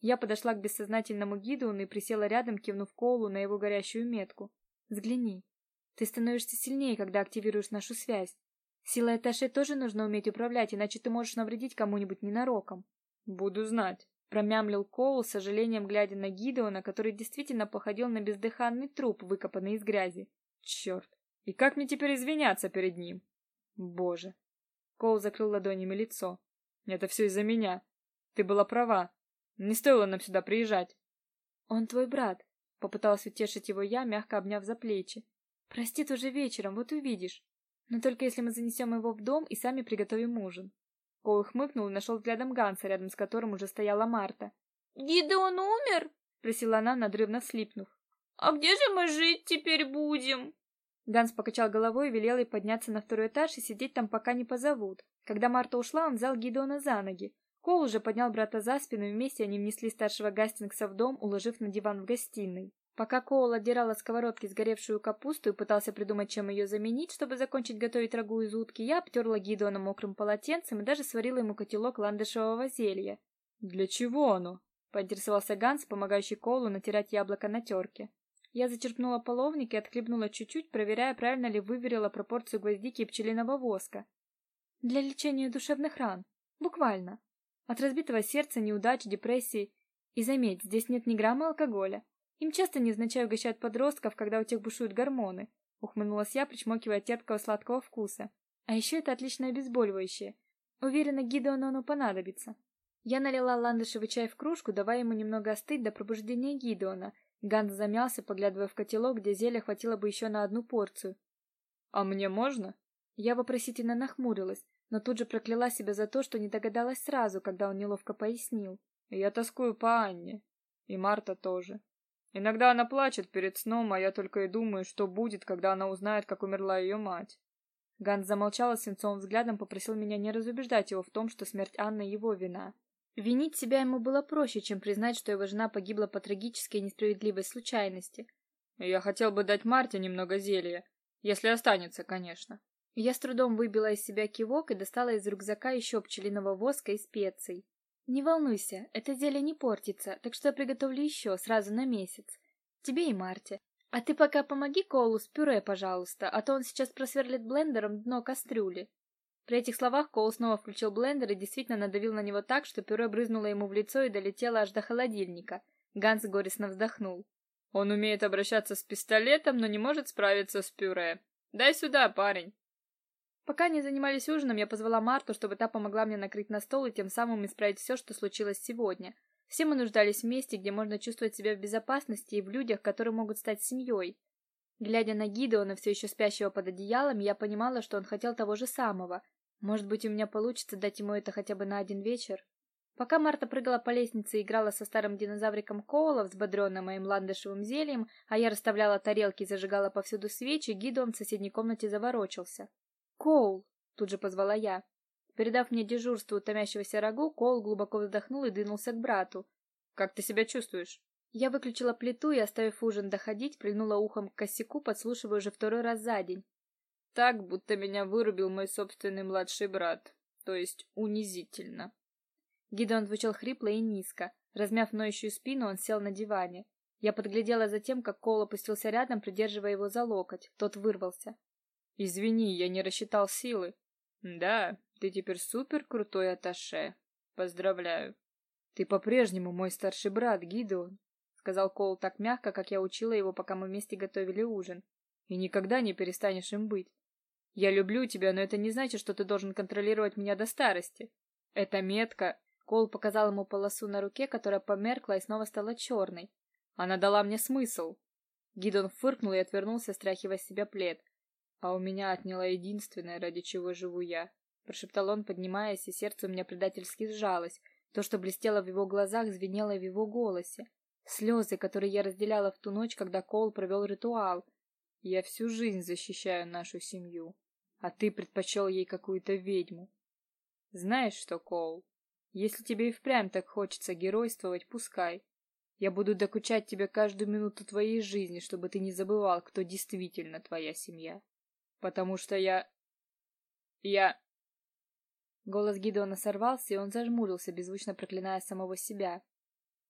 Я подошла к бессознательному гиду и присела рядом, кивнув Коулу на его горящую метку. «Взгляни. Ты становишься сильнее, когда активируешь нашу связь. Силой Аташи тоже нужно уметь управлять, иначе ты можешь навредить кому-нибудь ненароком». «Буду знать» промямлил Коул, с сожалением глядя на Гидеона, который действительно походил на бездыханный труп, выкопанный из грязи. Черт! И как мне теперь извиняться перед ним? Боже. Коул закрыл ладонями лицо. Это все из-за меня. Ты была права. Не стоило нам сюда приезжать. Он твой брат, попыталась утешить его я, мягко обняв за плечи. Простит уже вечером, вот увидишь. Но только если мы занесем его в дом и сами приготовим ужин. Коул хмыкнул и нашел взглядом Ганса, рядом с которым уже стояла Марта. «Гидеон умер?» — спросила она, надрывно вслипнув. «А где же мы жить теперь будем?» Ганс покачал головой и велел ей подняться на второй этаж и сидеть там, пока не позовут. Когда Марта ушла, он взял Гидеона за ноги. Кол уже поднял брата за спину, и вместе они внесли старшего Гастингса в дом, уложив на диван в гостиной. Пока Коул отдирал от сковородки сгоревшую капусту и пытался придумать, чем ее заменить, чтобы закончить готовить рагу из утки, я обтерла Гидеона мокрым полотенцем и даже сварила ему котелок ландышевого зелья. «Для чего оно?» — поинтересовался Ганс, помогающий Коулу натирать яблоко на терке. Я зачерпнула половник и отхлебнула чуть-чуть, проверяя, правильно ли выверила пропорцию гвоздики и пчелиного воска. Для лечения душевных ран. Буквально. От разбитого сердца, неудач, депрессии. И заметь, здесь нет ни грамма алкоголя. Им часто невзначай угощают подростков, когда у тех бушуют гормоны. Ухмыльнулась я, причмокивая терпкого сладкого вкуса. А еще это отличное обезболивающее. Уверена, Гидеону оно понадобится. Я налила ландышевый чай в кружку, давая ему немного остыть до пробуждения Гидеона. Ганс замялся, поглядывая в котелок, где зелья хватило бы еще на одну порцию. «А мне можно?» Я вопросительно нахмурилась, но тут же прокляла себя за то, что не догадалась сразу, когда он неловко пояснил. «Я тоскую по Анне. И Марта тоже. Иногда она плачет перед сном, а я только и думаю, что будет, когда она узнает, как умерла ее мать. Ганс замолчал и свинцовым взглядом попросил меня не разубеждать его в том, что смерть Анны его вина. Винить себя ему было проще, чем признать, что его жена погибла по трагической и несправедливой случайности. Я хотел бы дать Марте немного зелья, если останется, конечно. Я с трудом выбила из себя кивок и достала из рюкзака еще пчелиного воска и специй. Не волнуйся, это зелье не портится, так что я приготовлю еще сразу на месяц. Тебе и Марте. А ты пока помоги Коулу с пюре, пожалуйста, а то он сейчас просверлит блендером дно кастрюли. При этих словах Коул снова включил блендер и действительно надавил на него так, что пюре брызнуло ему в лицо и долетело аж до холодильника. Ганс горестно вздохнул. Он умеет обращаться с пистолетом, но не может справиться с пюре. Дай сюда, парень. Пока они занимались ужином, я позвала Марту, чтобы та помогла мне накрыть на стол и тем самым исправить все, что случилось сегодня. Все мы нуждались в месте, где можно чувствовать себя в безопасности и в людях, которые могут стать семьей. Глядя на Гидеона, все еще спящего под одеялом, я понимала, что он хотел того же самого. Может быть, у меня получится дать ему это хотя бы на один вечер? Пока Марта прыгала по лестнице и играла со старым динозавриком Коула, взбодренная моим ландышевым зельем, а я расставляла тарелки и зажигала повсюду свечи, Гидеон в соседней комнате заворочился. «Коул!» — тут же позвала я. Передав мне дежурство у томящегося рагу, Коул глубоко вздохнул и двинулся к брату. «Как ты себя чувствуешь?» Я выключила плиту и, оставив ужин доходить, прильнула ухом к косяку, подслушивая уже второй раз за день. «Так, будто меня вырубил мой собственный младший брат. То есть унизительно». Гидеон звучал хрипло и низко. Размяв ноющую спину, он сел на диване. Я подглядела за тем, как Кол опустился рядом, придерживая его за локоть. Тот вырвался. Извини, я не рассчитал силы. Да, ты теперь супер крутой атташе. Поздравляю. Ты по-прежнему мой старший брат, Гидеон, сказал Кол так мягко, как я учила его, пока мы вместе готовили ужин. И никогда не перестанешь им быть. Я люблю тебя, но это не значит, что ты должен контролировать меня до старости. Эта метка Кол показал ему полосу на руке, которая померкла и снова стала черной. Она дала мне смысл. Гидон фыркнул и отвернулся, стряхивая с себя плед. А у меня отняла единственное, ради чего живу я, прошептал он, поднимаясь, и сердце у меня предательски сжалось. То, что блестело в его глазах, звенело в его голосе. Слезы, которые я разделяла в ту ночь, когда Кол провел ритуал. Я всю жизнь защищаю нашу семью, а ты предпочел ей какую-то ведьму. Знаешь что, Кол? Если тебе и впрямь так хочется геройствовать, пускай. Я буду докучать тебе каждую минуту твоей жизни, чтобы ты не забывал, кто действительно твоя семья. Потому что я... Я... Голос Гидеона сорвался, и он зажмурился, беззвучно проклиная самого себя.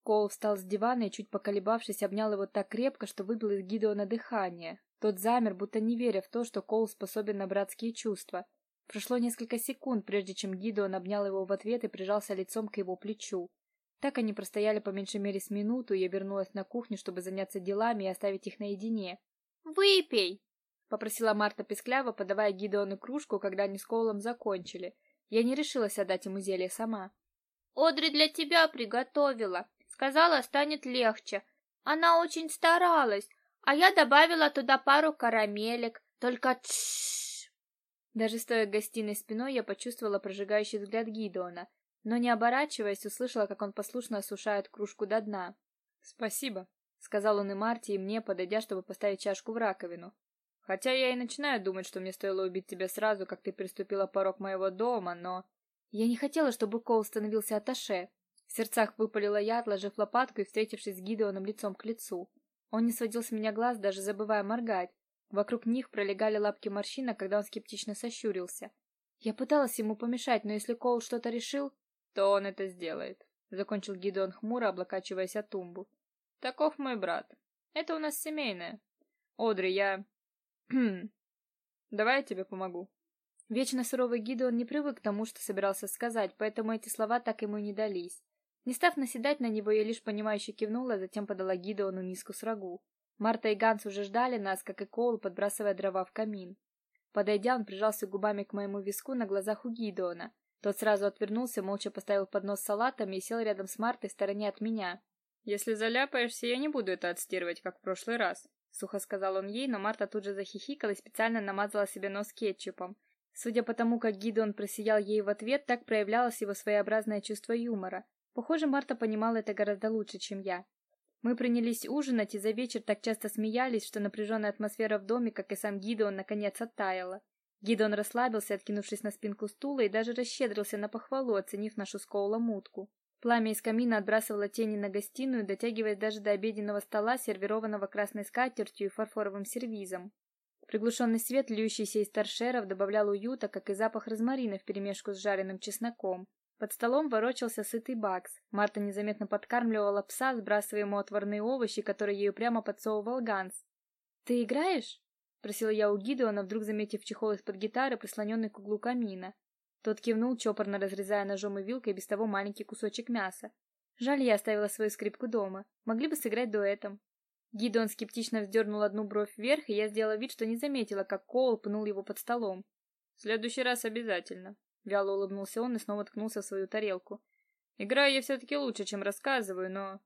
Коул встал с дивана и, чуть поколебавшись, обнял его так крепко, что выбил из Гидеона дыхание. Тот замер, будто не веря в то, что Коул способен на братские чувства. Прошло несколько секунд, прежде чем Гидеон обнял его в ответ и прижался лицом к его плечу. Так они простояли по меньшей мере с минуту, и я вернулась на кухню, чтобы заняться делами и оставить их наедине. «Выпей!» — попросила Марта пескляво, подавая Гидеону кружку, когда они с Коулом закончили. Я не решилась отдать ему зелье сама. «Одри для тебя приготовила. Сказала, станет легче. Она очень старалась, а я добавила туда пару карамелек. Только тш. Даже стоя в гостиной спиной, я почувствовала прожигающий взгляд Гидеона, но не оборачиваясь, услышала, как он послушно осушает кружку до дна. "Спасибо", сказал он и Марте, и мне, подойдя, чтобы поставить чашку в раковину. Хотя я и начинаю думать, что мне стоило убить тебя сразу, как ты приступила порог моего дома, но... Я не хотела, чтобы Коул становился аташе. В сердцах выпалила я, отложив лопатку и встретившись с Гидеоном лицом к лицу. Он не сводил с меня глаз, даже забывая моргать. Вокруг них пролегали лапки морщинок, когда он скептично сощурился. Я пыталась ему помешать, но если Коул что-то решил, то он это сделает. Закончил Гидеон хмуро, облокачиваясь о тумбу. Таков мой брат. Это у нас семейное. Одри, я... Хм. Давай я тебе помогу. Вечно суровый Гидеон не привык к тому, что собирался сказать, поэтому эти слова так ему и не дались. Не став наседать на него, я лишь понимающе кивнула, затем подала Гидеону миску с рагу. Марта и Ганс уже ждали нас, как и Коул, подбрасывая дрова в камин. Подойдя, он прижался губами к моему виску на глазах у Гидеона. Тот сразу отвернулся, молча поставил поднос с салатами и сел рядом с Мартой в стороне от меня. «Если заляпаешься, я не буду это отстирывать, как в прошлый раз», сухо сказал он ей, но Марта тут же захихикала и специально намазала себе нос кетчупом. Судя по тому, как Гидеон просиял ей в ответ, так проявлялось его своеобразное чувство юмора. Похоже, Марта понимала это гораздо лучше, чем я. Мы принялись ужинать и за вечер так часто смеялись, что напряженная атмосфера в доме, как и сам Гидеон, наконец оттаяла. Гидеон расслабился, откинувшись на спинку стула, и даже расщедрился на похвалу, оценив нашу с Коулом утку. Пламя из камина отбрасывало тени на гостиную, дотягиваясь даже до обеденного стола, сервированного красной скатертью и фарфоровым сервизом. Приглушенный свет, льющийся из торшеров, добавлял уюта, как и запах розмарина вперемешку с жареным чесноком. Под столом ворочался сытый Бакс. Марта незаметно подкармливала пса, сбрасывая ему отварные овощи, которые ею прямо подсовывал Ганс. «Ты играешь?» — просила я у Гидеона, вдруг заметив чехол из-под гитары, прислоненный к углу камина. Тот кивнул, чопорно разрезая ножом и вилкой без того маленький кусочек мяса. Жаль, я оставила свою скрипку дома. Могли бы сыграть дуэтом. Гидон скептично вздернул одну бровь вверх, и я сделала вид, что не заметила, как Коул пнул его под столом. «В следующий раз обязательно», — вяло улыбнулся он и снова ткнулся в свою тарелку. «Играю я все-таки лучше, чем рассказываю, но...»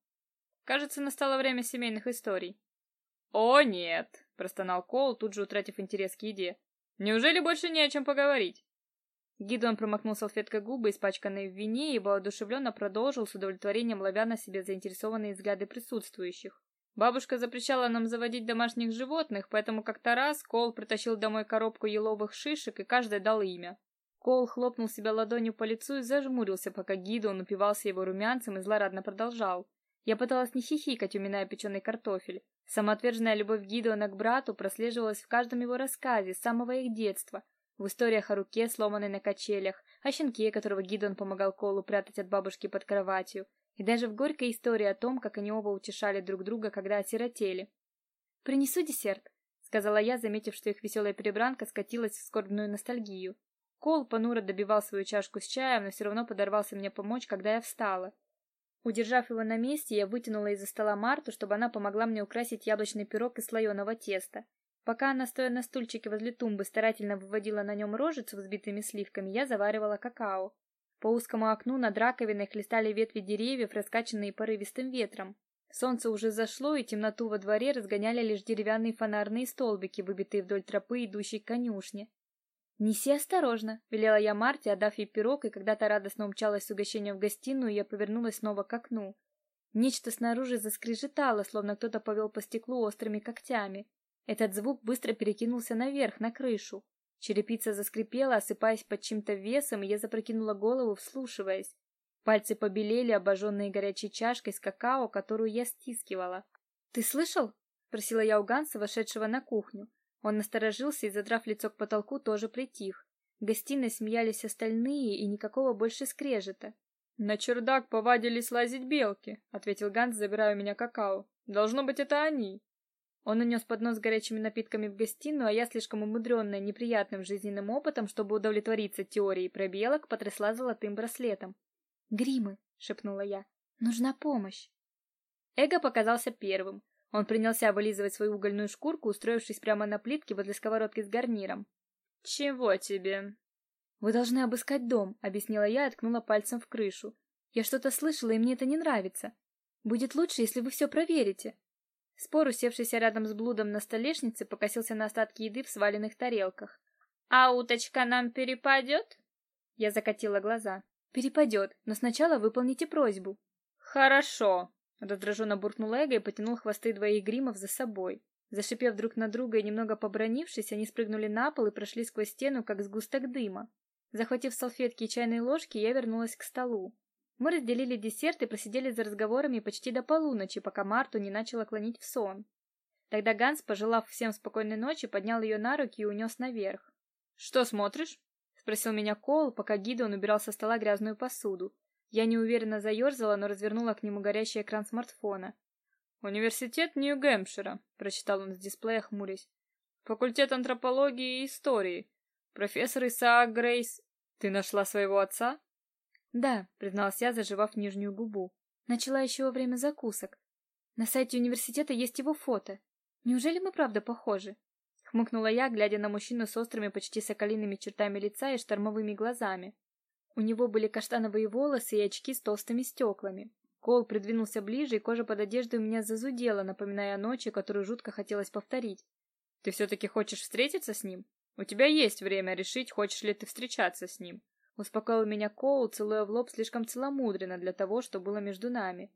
«Кажется, настало время семейных историй». «О, нет!» — простонал Коул, тут же утратив интерес к еде. «Неужели больше не о чем поговорить?» Гидон промокнул салфеткой губы, испачканные в вине, и воодушевленно продолжил с удовлетворением ловя на себе заинтересованные взгляды присутствующих. Бабушка запрещала нам заводить домашних животных, поэтому как-то раз Кол притащил домой коробку еловых шишек, и каждый дал имя. Кол хлопнул себя ладонью по лицу и зажмурился, пока Гидон упивался его румянцем и злорадно продолжал. Я пыталась не хихикать, уминая печеный картофель. Самоотверженная любовь Гидеона к брату прослеживалась в каждом его рассказе с самого их детства, в историях о руке, сломанной на качелях, о щенке, которого Гидон помогал Колу прятать от бабушки под кроватью, и даже в горькой истории о том, как они оба утешали друг друга, когда осиротели. «Принесу десерт», — сказала я, заметив, что их веселая перебранка скатилась в скорбную ностальгию. Кол понуро добивал свою чашку с чаем, но все равно подорвался мне помочь, когда я встала. Удержав его на месте, я вытянула из-за стола Марту, чтобы она помогла мне украсить яблочный пирог из слоеного теста. Пока она, стоя на стульчике возле тумбы, старательно выводила на нем рожицу взбитыми сливками, я заваривала какао. По узкому окну над раковиной хлестали ветви деревьев, раскачанные порывистым ветром. Солнце уже зашло, и темноту во дворе разгоняли лишь деревянные фонарные столбики, выбитые вдоль тропы, идущей к конюшне. «Неси осторожно», — велела я Марте, отдав ей пирог, и когда то радостно умчалась с угощением в гостиную, я повернулась снова к окну. Нечто снаружи заскрежетало, словно кто-то повел по стеклу острыми когтями. Этот звук быстро перекинулся наверх, на крышу. Черепица заскрипела, осыпаясь под чьим-то весом, и я запрокинула голову, вслушиваясь. Пальцы побелели, обожженные горячей чашкой с какао, которую я стискивала. «Ты слышал?» — спросила я у Ганса, вошедшего на кухню. Он насторожился и, задрав лицо к потолку, тоже притих. В гостиной смеялись остальные, и никакого больше скрежета. «На чердак повадились лазить белки», — ответил Ганс, забирая у меня какао. «Должно быть, это они». Он унес поднос с горячими напитками в гостиную, а я, слишком умудренная неприятным жизненным опытом, чтобы удовлетвориться теорией про белок, потрясла золотым браслетом. «Гримы!» — шепнула я. «Нужна помощь!» Эго показался первым. Он принялся вылизывать свою угольную шкурку, устроившись прямо на плитке возле сковородки с гарниром. «Чего тебе?» «Вы должны обыскать дом», — объяснила я и ткнула пальцем в крышу. «Я что-то слышала, и мне это не нравится. Будет лучше, если вы все проверите». Спор, усевшийся рядом с блудом на столешнице, покосился на остатки еды в сваленных тарелках. «А уточка нам перепадет?» Я закатила глаза. «Перепадет, но сначала выполните просьбу». «Хорошо», — раздраженно буркнул Эго и потянул хвосты двоих гримов за собой. Зашипев друг на друга и немного побронившись, они спрыгнули на пол и прошли сквозь стену, как сгусток дыма. Захватив салфетки и чайные ложки, я вернулась к столу. Мы разделили десерт и просидели за разговорами почти до полуночи, пока Марту не начала клонить в сон. Тогда Ганс, пожелав всем спокойной ночи, поднял ее на руки и унес наверх. «Что смотришь?» — спросил меня Кол, пока Гидеон убирал со стола грязную посуду. Я неуверенно заерзала, но развернула к нему горящий экран смартфона. «Университет Нью-Гэмпшира», — прочитал он с дисплея, хмурясь. «Факультет антропологии и истории. Профессор Исаак Грейс. Ты нашла своего отца?» Да, призналась я, заживав нижнюю губу. Начала еще во время закусок. На сайте университета есть его фото. Неужели мы правда похожи? Хмыкнула я, глядя на мужчину с острыми, почти соколиными чертами лица и штормовыми глазами. У него были каштановые волосы и очки с толстыми стеклами. Кол придвинулся ближе, и кожа под одеждой у меня зазудела, напоминая ночи, которую жутко хотелось повторить. Ты все-таки хочешь встретиться с ним? У тебя есть время решить, хочешь ли ты встречаться с ним. Успокоил меня Коул, целуя в лоб слишком целомудренно для того, что было между нами.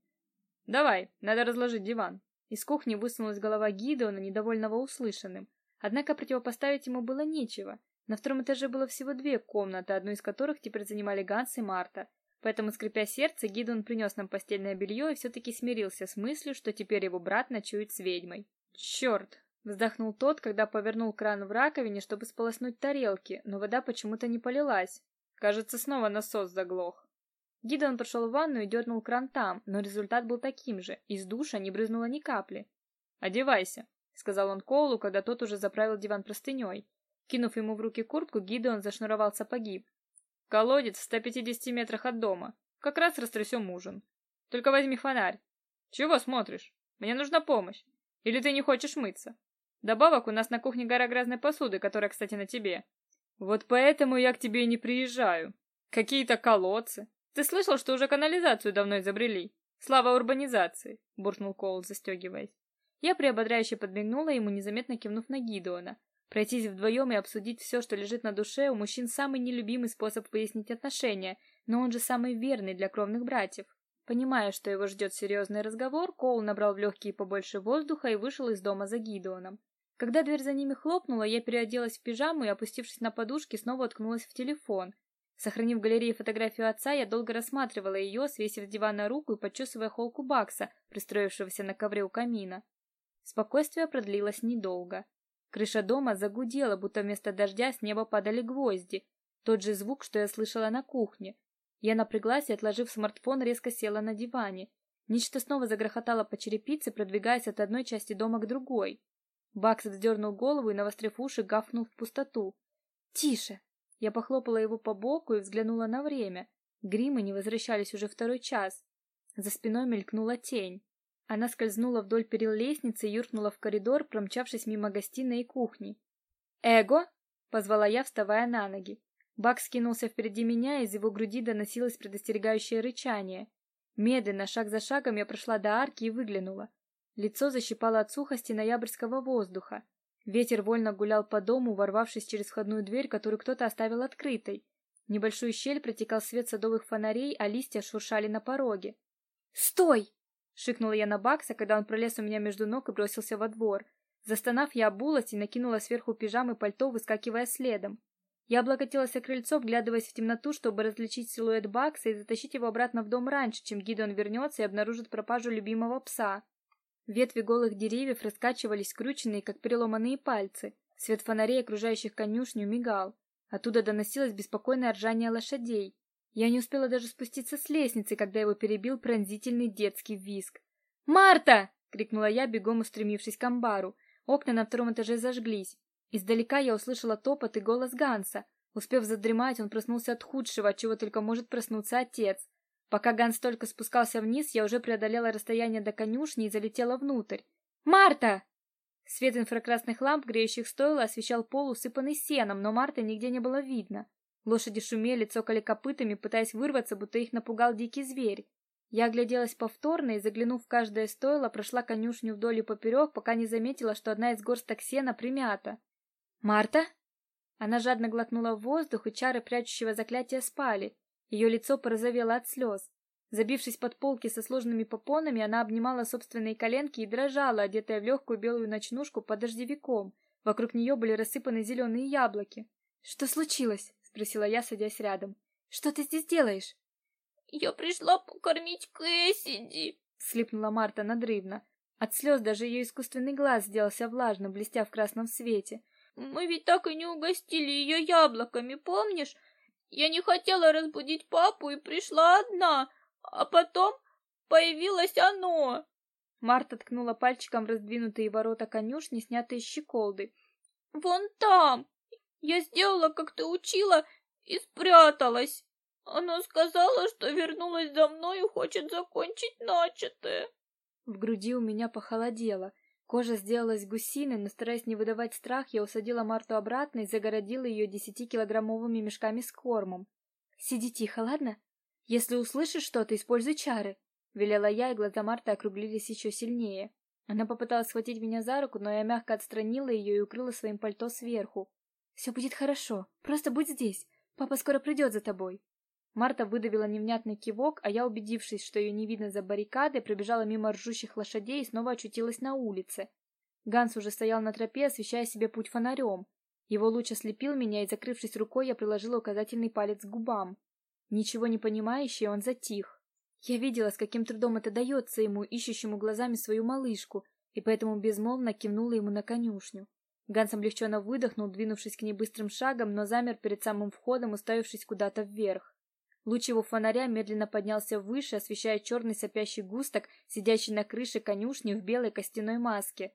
«Давай, надо разложить диван». Из кухни высунулась голова Гидеона, недовольного услышанным. Однако противопоставить ему было нечего. На втором этаже было всего две комнаты, одну из которых теперь занимали Ганс и Марта. Поэтому, скрипя сердце, Гидон принес нам постельное белье и все-таки смирился с мыслью, что теперь его брат ночует с ведьмой. Черт! Вздохнул тот, когда повернул кран в раковине, чтобы сполоснуть тарелки, но вода почему-то не полилась. Кажется, снова насос заглох. Гидон прошел в ванну и дернул кран там, но результат был таким же. Из душа не брызнуло ни капли. «Одевайся», — сказал он Коулу, когда тот уже заправил диван простыней. Кинув ему в руки куртку, Гидеон зашнуровал сапоги. «Колодец в 150 метрах от дома. Как раз растрясем ужин. Только возьми фонарь. Чего смотришь? Мне нужна помощь. Или ты не хочешь мыться? Добавок у нас на кухне гора грязной посуды, которая, кстати, на тебе. Вот поэтому я к тебе и не приезжаю. Какие-то колодцы. Ты слышал, что уже канализацию давно изобрели? Слава урбанизации, буркнул Коул, застегиваясь. Я приободряюще подмигнула ему, незаметно кивнув на Гидеона. Пройтись вдвоем и обсудить все, что лежит на душе, у мужчин самый нелюбимый способ выяснить отношения, но он же самый верный для кровных братьев. Понимая, что его ждет серьезный разговор, Коул набрал в легкие побольше воздуха и вышел из дома за Гидеоном. Когда дверь за ними хлопнула, я переоделась в пижаму и, опустившись на подушки, снова уткнулась в телефон. Сохранив в галерее фотографию отца, я долго рассматривала ее, свесив с дивана руку и подчесывая холку Бакса, пристроившегося на ковре у камина. Спокойствие продлилось недолго. Крыша дома загудела, будто вместо дождя с неба падали гвозди. Тот же звук, что я слышала на кухне. Я напряглась и, отложив смартфон, резко села на диване. Нечто снова загрохотало по черепице, продвигаясь от одной части дома к другой. Бакс вздернул голову и, навострив уши, гафнул в пустоту. «Тише!» Я похлопала его по боку и взглянула на время. Гримы не возвращались уже второй час. За спиной мелькнула тень. Она скользнула вдоль перил лестницы и юркнула в коридор, промчавшись мимо гостиной и кухни. «Эго!» — позвала я, вставая на ноги. Бакс кинулся впереди меня, из его груди доносилось предостерегающее рычание. Медленно, шаг за шагом, я прошла до арки и выглянула. Лицо защипало от сухости ноябрьского воздуха. Ветер вольно гулял по дому, ворвавшись через входную дверь, которую кто-то оставил открытой. В небольшую щель протекал свет садовых фонарей, а листья шуршали на пороге. «Стой!» — шикнула я на Бакса, когда он пролез у меня между ног и бросился во двор. Застонав, я обулась и накинула сверху пижамы пальто, выскакивая следом. Я облокотилась о крыльцо, вглядываясь в темноту, чтобы различить силуэт Бакса и затащить его обратно в дом раньше, чем Гидеон вернется и обнаружит пропажу любимого пса. Ветви голых деревьев раскачивались скрученные, как переломанные пальцы. Свет фонарей, окружающих конюшню, мигал. Оттуда доносилось беспокойное ржание лошадей. Я не успела даже спуститься с лестницы, когда его перебил пронзительный детский визг. «Марта!» — крикнула я, бегом устремившись к амбару. Окна на втором этаже зажглись. Издалека я услышала топот и голос Ганса. Успев задремать, он проснулся от худшего, от чего только может проснуться отец. Пока Ганс только спускался вниз, я уже преодолела расстояние до конюшни и залетела внутрь. «Марта!» Свет инфракрасных ламп, греющих стойло, освещал пол, усыпанный сеном, но Марты нигде не было видно. Лошади шумели, цокали копытами, пытаясь вырваться, будто их напугал дикий зверь. Я огляделась повторно и, заглянув в каждое стойло, прошла конюшню вдоль и поперек, пока не заметила, что одна из горсток сена примята. «Марта?» Она жадно глотнула воздух, и чары прячущего заклятия спали. Ее лицо порозовело от слез. Забившись под полки со сложными попонами, она обнимала собственные коленки и дрожала, одетая в легкую белую ночнушку под дождевиком. Вокруг нее были рассыпаны зеленые яблоки. «Что случилось?» — спросила я, садясь рядом. «Что ты здесь делаешь?» «Я пришла покормить Кэссиди», — слипнула Марта надрывно. От слез даже ее искусственный глаз сделался влажным, блестя в красном свете. «Мы ведь так и не угостили ее яблоками, помнишь? Я не хотела разбудить папу и пришла одна, а потом появилось оно. Марта ткнула пальчиком раздвинутые ворота конюшни, снятые щеколды. Вон там. Я сделала, как ты учила, и спряталась. Она сказала, что вернулась за мной и хочет закончить начатое. В груди у меня похолодело. Кожа сделалась гусиной, но стараясь не выдавать страх, я усадила Марту обратно и загородила ее десятикилограммовыми мешками с кормом. «Сиди тихо, ладно? Если услышишь что-то, используй чары!» Велела я, и глаза Марты округлились еще сильнее. Она попыталась схватить меня за руку, но я мягко отстранила ее и укрыла своим пальто сверху. «Все будет хорошо. Просто будь здесь. Папа скоро придет за тобой». Марта выдавила невнятный кивок, а я, убедившись, что ее не видно за баррикадой, пробежала мимо ржущих лошадей и снова очутилась на улице. Ганс уже стоял на тропе, освещая себе путь фонарем. Его луч ослепил меня, и, закрывшись рукой, я приложила указательный палец к губам. Ничего не понимающий, он затих. Я видела, с каким трудом это дается ему, ищущему глазами свою малышку, и поэтому безмолвно кивнула ему на конюшню. Ганс облегченно выдохнул, двинувшись к ней быстрым шагом, но замер перед самым входом, уставившись куда-то вверх. Луч его фонаря медленно поднялся выше, освещая черный сопящий густок, сидящий на крыше конюшни в белой костяной маске.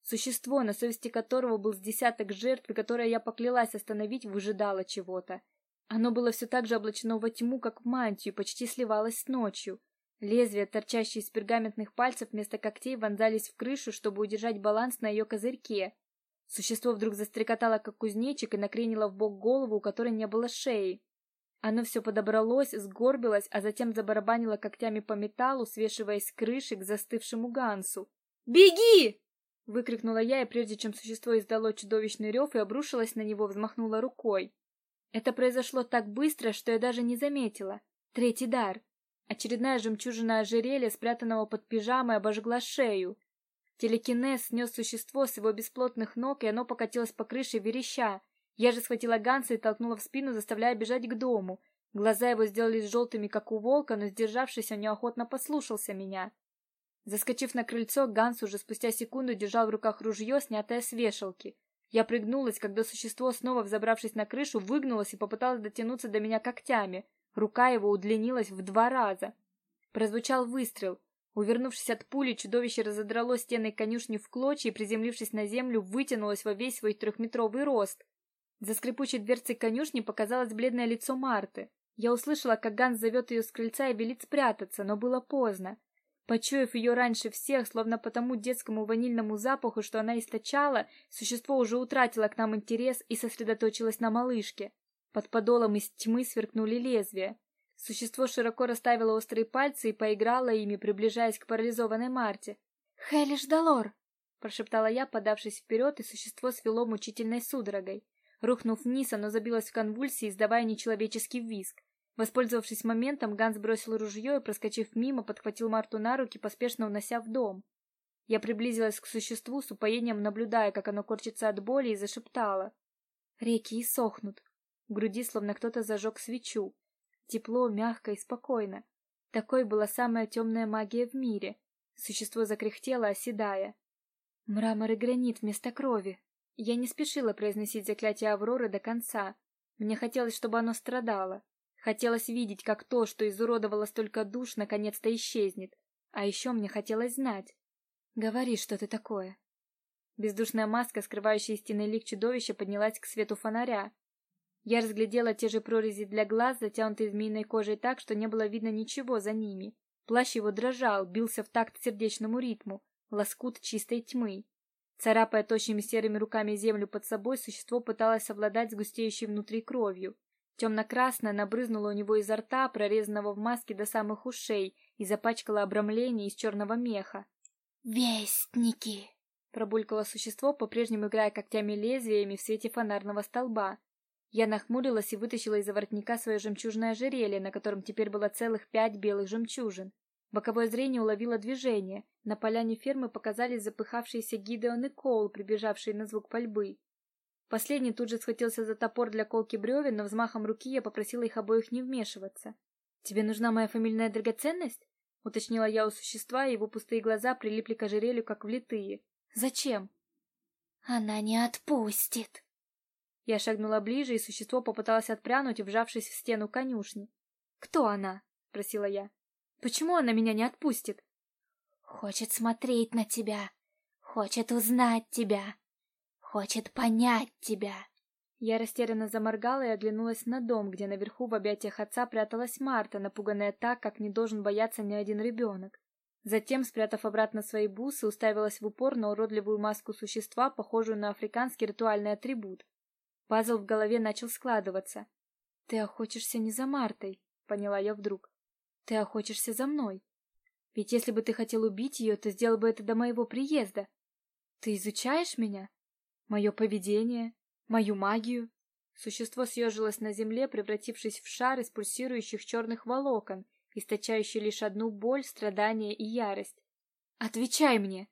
Существо, на совести которого был с десяток жертв, и которое я поклялась остановить, выжидало чего-то. Оно было все так же облачено во тьму, как в мантию, почти сливалось с ночью. Лезвия, торчащие из пергаментных пальцев вместо когтей, вонзались в крышу, чтобы удержать баланс на ее козырьке. Существо вдруг застрекотало, как кузнечик, и накренило в бок голову, у которой не было шеи. Оно все подобралось, сгорбилось, а затем забарабанило когтями по металлу, свешиваясь с крыши к застывшему Гансу. «Беги!» — выкрикнула я, и прежде чем существо издало чудовищный рев и обрушилось на него, взмахнула рукой. Это произошло так быстро, что я даже не заметила. Третий дар. Очередная жемчужина ожерелья, спрятанного под пижамой, обожгла шею. Телекинез снес существо с его бесплотных ног, и оно покатилось по крыше вереща. Я же схватила Ганса и толкнула в спину, заставляя бежать к дому. Глаза его сделались желтыми, как у волка, но, сдержавшись, он неохотно послушался меня. Заскочив на крыльцо, Ганс уже спустя секунду держал в руках ружье, снятое с вешалки. Я пригнулась, когда существо, снова взобравшись на крышу, выгнулось и попыталось дотянуться до меня когтями. Рука его удлинилась в два раза. Прозвучал выстрел. Увернувшись от пули, чудовище разодрало стены конюшни в клочья и, приземлившись на землю, вытянулось во весь свой трехметровый рост. За скрипучей дверцей конюшни показалось бледное лицо Марты. Я услышала, как Ганс зовет ее с крыльца и велит спрятаться, но было поздно. Почуяв ее раньше всех, словно по тому детскому ванильному запаху, что она источала, существо уже утратило к нам интерес и сосредоточилось на малышке. Под подолом из тьмы сверкнули лезвия. Существо широко расставило острые пальцы и поиграло ими, приближаясь к парализованной Марте. «Хелиш Далор!» — прошептала я, подавшись вперед, и существо свело мучительной судорогой. Рухнув вниз, оно забилось в конвульсии, издавая нечеловеческий визг. Воспользовавшись моментом, Ганс бросил ружье и, проскочив мимо, подхватил Марту на руки, поспешно унося в дом. Я приблизилась к существу, с упоением наблюдая, как оно корчится от боли, и зашептала. Реки иссохнут. В груди словно кто-то зажег свечу. Тепло, мягко и спокойно. Такой была самая темная магия в мире. Существо закряхтело, оседая. Мрамор и гранит вместо крови. Я не спешила произносить заклятие Авроры до конца. Мне хотелось, чтобы оно страдало. Хотелось видеть, как то, что изуродовало столько душ, наконец-то исчезнет. А еще мне хотелось знать. Говори, что ты такое. Бездушная маска, скрывающая истинный лик чудовища, поднялась к свету фонаря. Я разглядела те же прорези для глаз, затянутые змеиной кожей так, что не было видно ничего за ними. Плащ его дрожал, бился в такт сердечному ритму, лоскут чистой тьмы. Царапая тощими серыми руками землю под собой, существо пыталось совладать с густеющей внутри кровью. Темно-красная набрызнула у него изо рта, прорезанного в маске до самых ушей, и запачкала обрамление из черного меха. «Вестники!» — пробулькало существо, по-прежнему играя когтями лезвиями в свете фонарного столба. Я нахмурилась и вытащила из-за воротника свое жемчужное ожерелье, на котором теперь было целых пять белых жемчужин. Боковое зрение уловило движение. На поляне фермы показались запыхавшиеся Гидеон и Коул, прибежавшие на звук пальбы. Последний тут же схватился за топор для колки бревен, но взмахом руки я попросила их обоих не вмешиваться. «Тебе нужна моя фамильная драгоценность?» — уточнила я у существа, и его пустые глаза прилипли к ожерелью, как влитые. «Зачем?» «Она не отпустит!» Я шагнула ближе, и существо попыталось отпрянуть, вжавшись в стену конюшни. «Кто она?» — спросила я. «Почему она меня не отпустит?» «Хочет смотреть на тебя, хочет узнать тебя, Хочет понять тебя. Я растерянно заморгала и оглянулась на дом, где наверху в объятиях отца пряталась Марта, напуганная так, как не должен бояться ни один ребенок. Затем, спрятав обратно свои бусы, уставилась в упор на уродливую маску существа, похожую на африканский ритуальный атрибут. Пазл в голове начал складываться. «Ты охотишься не за Мартой», — поняла я вдруг. «Ты охотишься за мной. Ведь если бы ты хотел убить ее, то сделал бы это до моего приезда. Ты изучаешь меня?» Мое поведение, мою магию. Существо съежилось на земле, превратившись в шар из пульсирующих черных волокон, источающий лишь одну боль, страдание и ярость. «Отвечай мне!»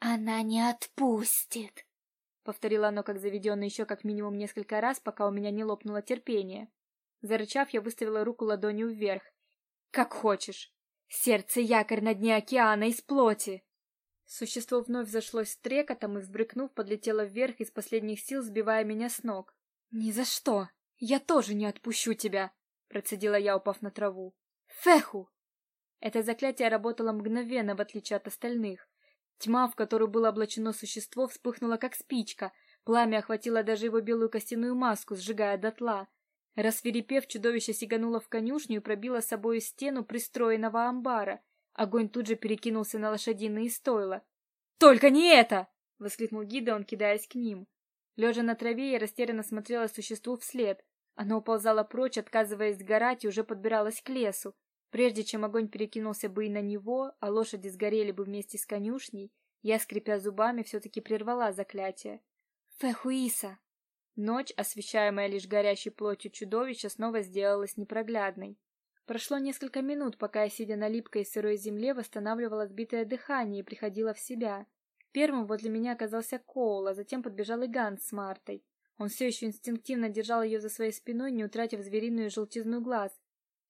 «Она не отпустит!» — повторило оно как заведенное еще как минимум несколько раз, пока у меня не лопнуло терпение. Зарычав, я выставила руку ладонью вверх. Как хочешь. Сердце якорь на дне океана из плоти. Существо вновь зашлось с трекотом и, взбрыкнув, подлетело вверх из последних сил, сбивая меня с ног. «Ни за что! Я тоже не отпущу тебя!» Процедила я, упав на траву. «Феху!» Это заклятие работало мгновенно, в отличие от остальных. Тьма, в которую было облачено существо, вспыхнула как спичка. Пламя охватило даже его белую костяную маску, сжигая дотла. Рассверепев, чудовище сигануло в конюшню и пробило с собой стену пристроенного амбара. Огонь тут же перекинулся на лошадиные стойла. «Только не это!» — воскликнул Гидеон, кидаясь к ним. Лежа на траве, я растерянно смотрела существу вслед. Оно уползало прочь, отказываясь сгорать, и уже подбиралось к лесу. Прежде чем огонь перекинулся бы и на него, а лошади сгорели бы вместе с конюшней, я, скрипя зубами, все-таки прервала заклятие. «Фехуиса!» Ночь, освещаемая лишь горящей плотью чудовища, снова сделалась непроглядной. Прошло несколько минут, пока я, сидя на липкой сырой земле, восстанавливала сбитое дыхание и приходила в себя. Первым возле меня оказался Коул, а затем подбежал и Ганс с Мартой. Он все еще инстинктивно держал ее за своей спиной, не утратив звериную желтизну глаз.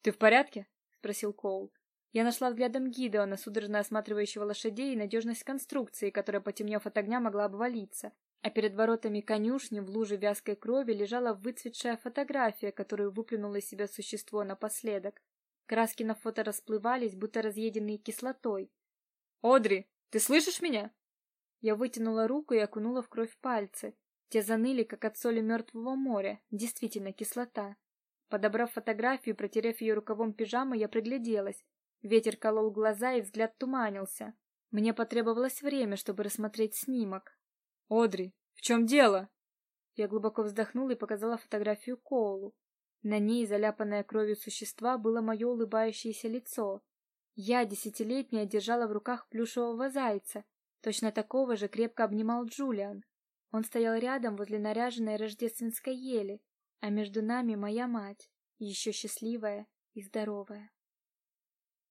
«Ты в порядке?» — спросил Коул. Я нашла взглядом Гидеона, судорожно осматривающего лошадей, и надежность конструкции, которая, потемнев от огня, могла обвалиться. А перед воротами конюшни в луже вязкой крови лежала выцветшая фотография, которую выплюнуло из себя существо напоследок. Краски на фото расплывались, будто разъеденные кислотой. «Одри, ты слышишь меня?» Я вытянула руку и окунула в кровь пальцы. Те заныли, как от соли мертвого моря. Действительно, кислота. Подобрав фотографию и протерев ее рукавом пижамы, я пригляделась. Ветер колол глаза, и взгляд туманился. Мне потребовалось время, чтобы рассмотреть снимок. Одри, в чем дело? Я глубоко вздохнула и показала фотографию Коулу. На ней, заляпанное кровью существа, было мое улыбающееся лицо. Я, десятилетняя, держала в руках плюшевого зайца. Точно такого же крепко обнимал Джулиан. Он стоял рядом возле наряженной рождественской ели, а между нами моя мать, еще счастливая и здоровая.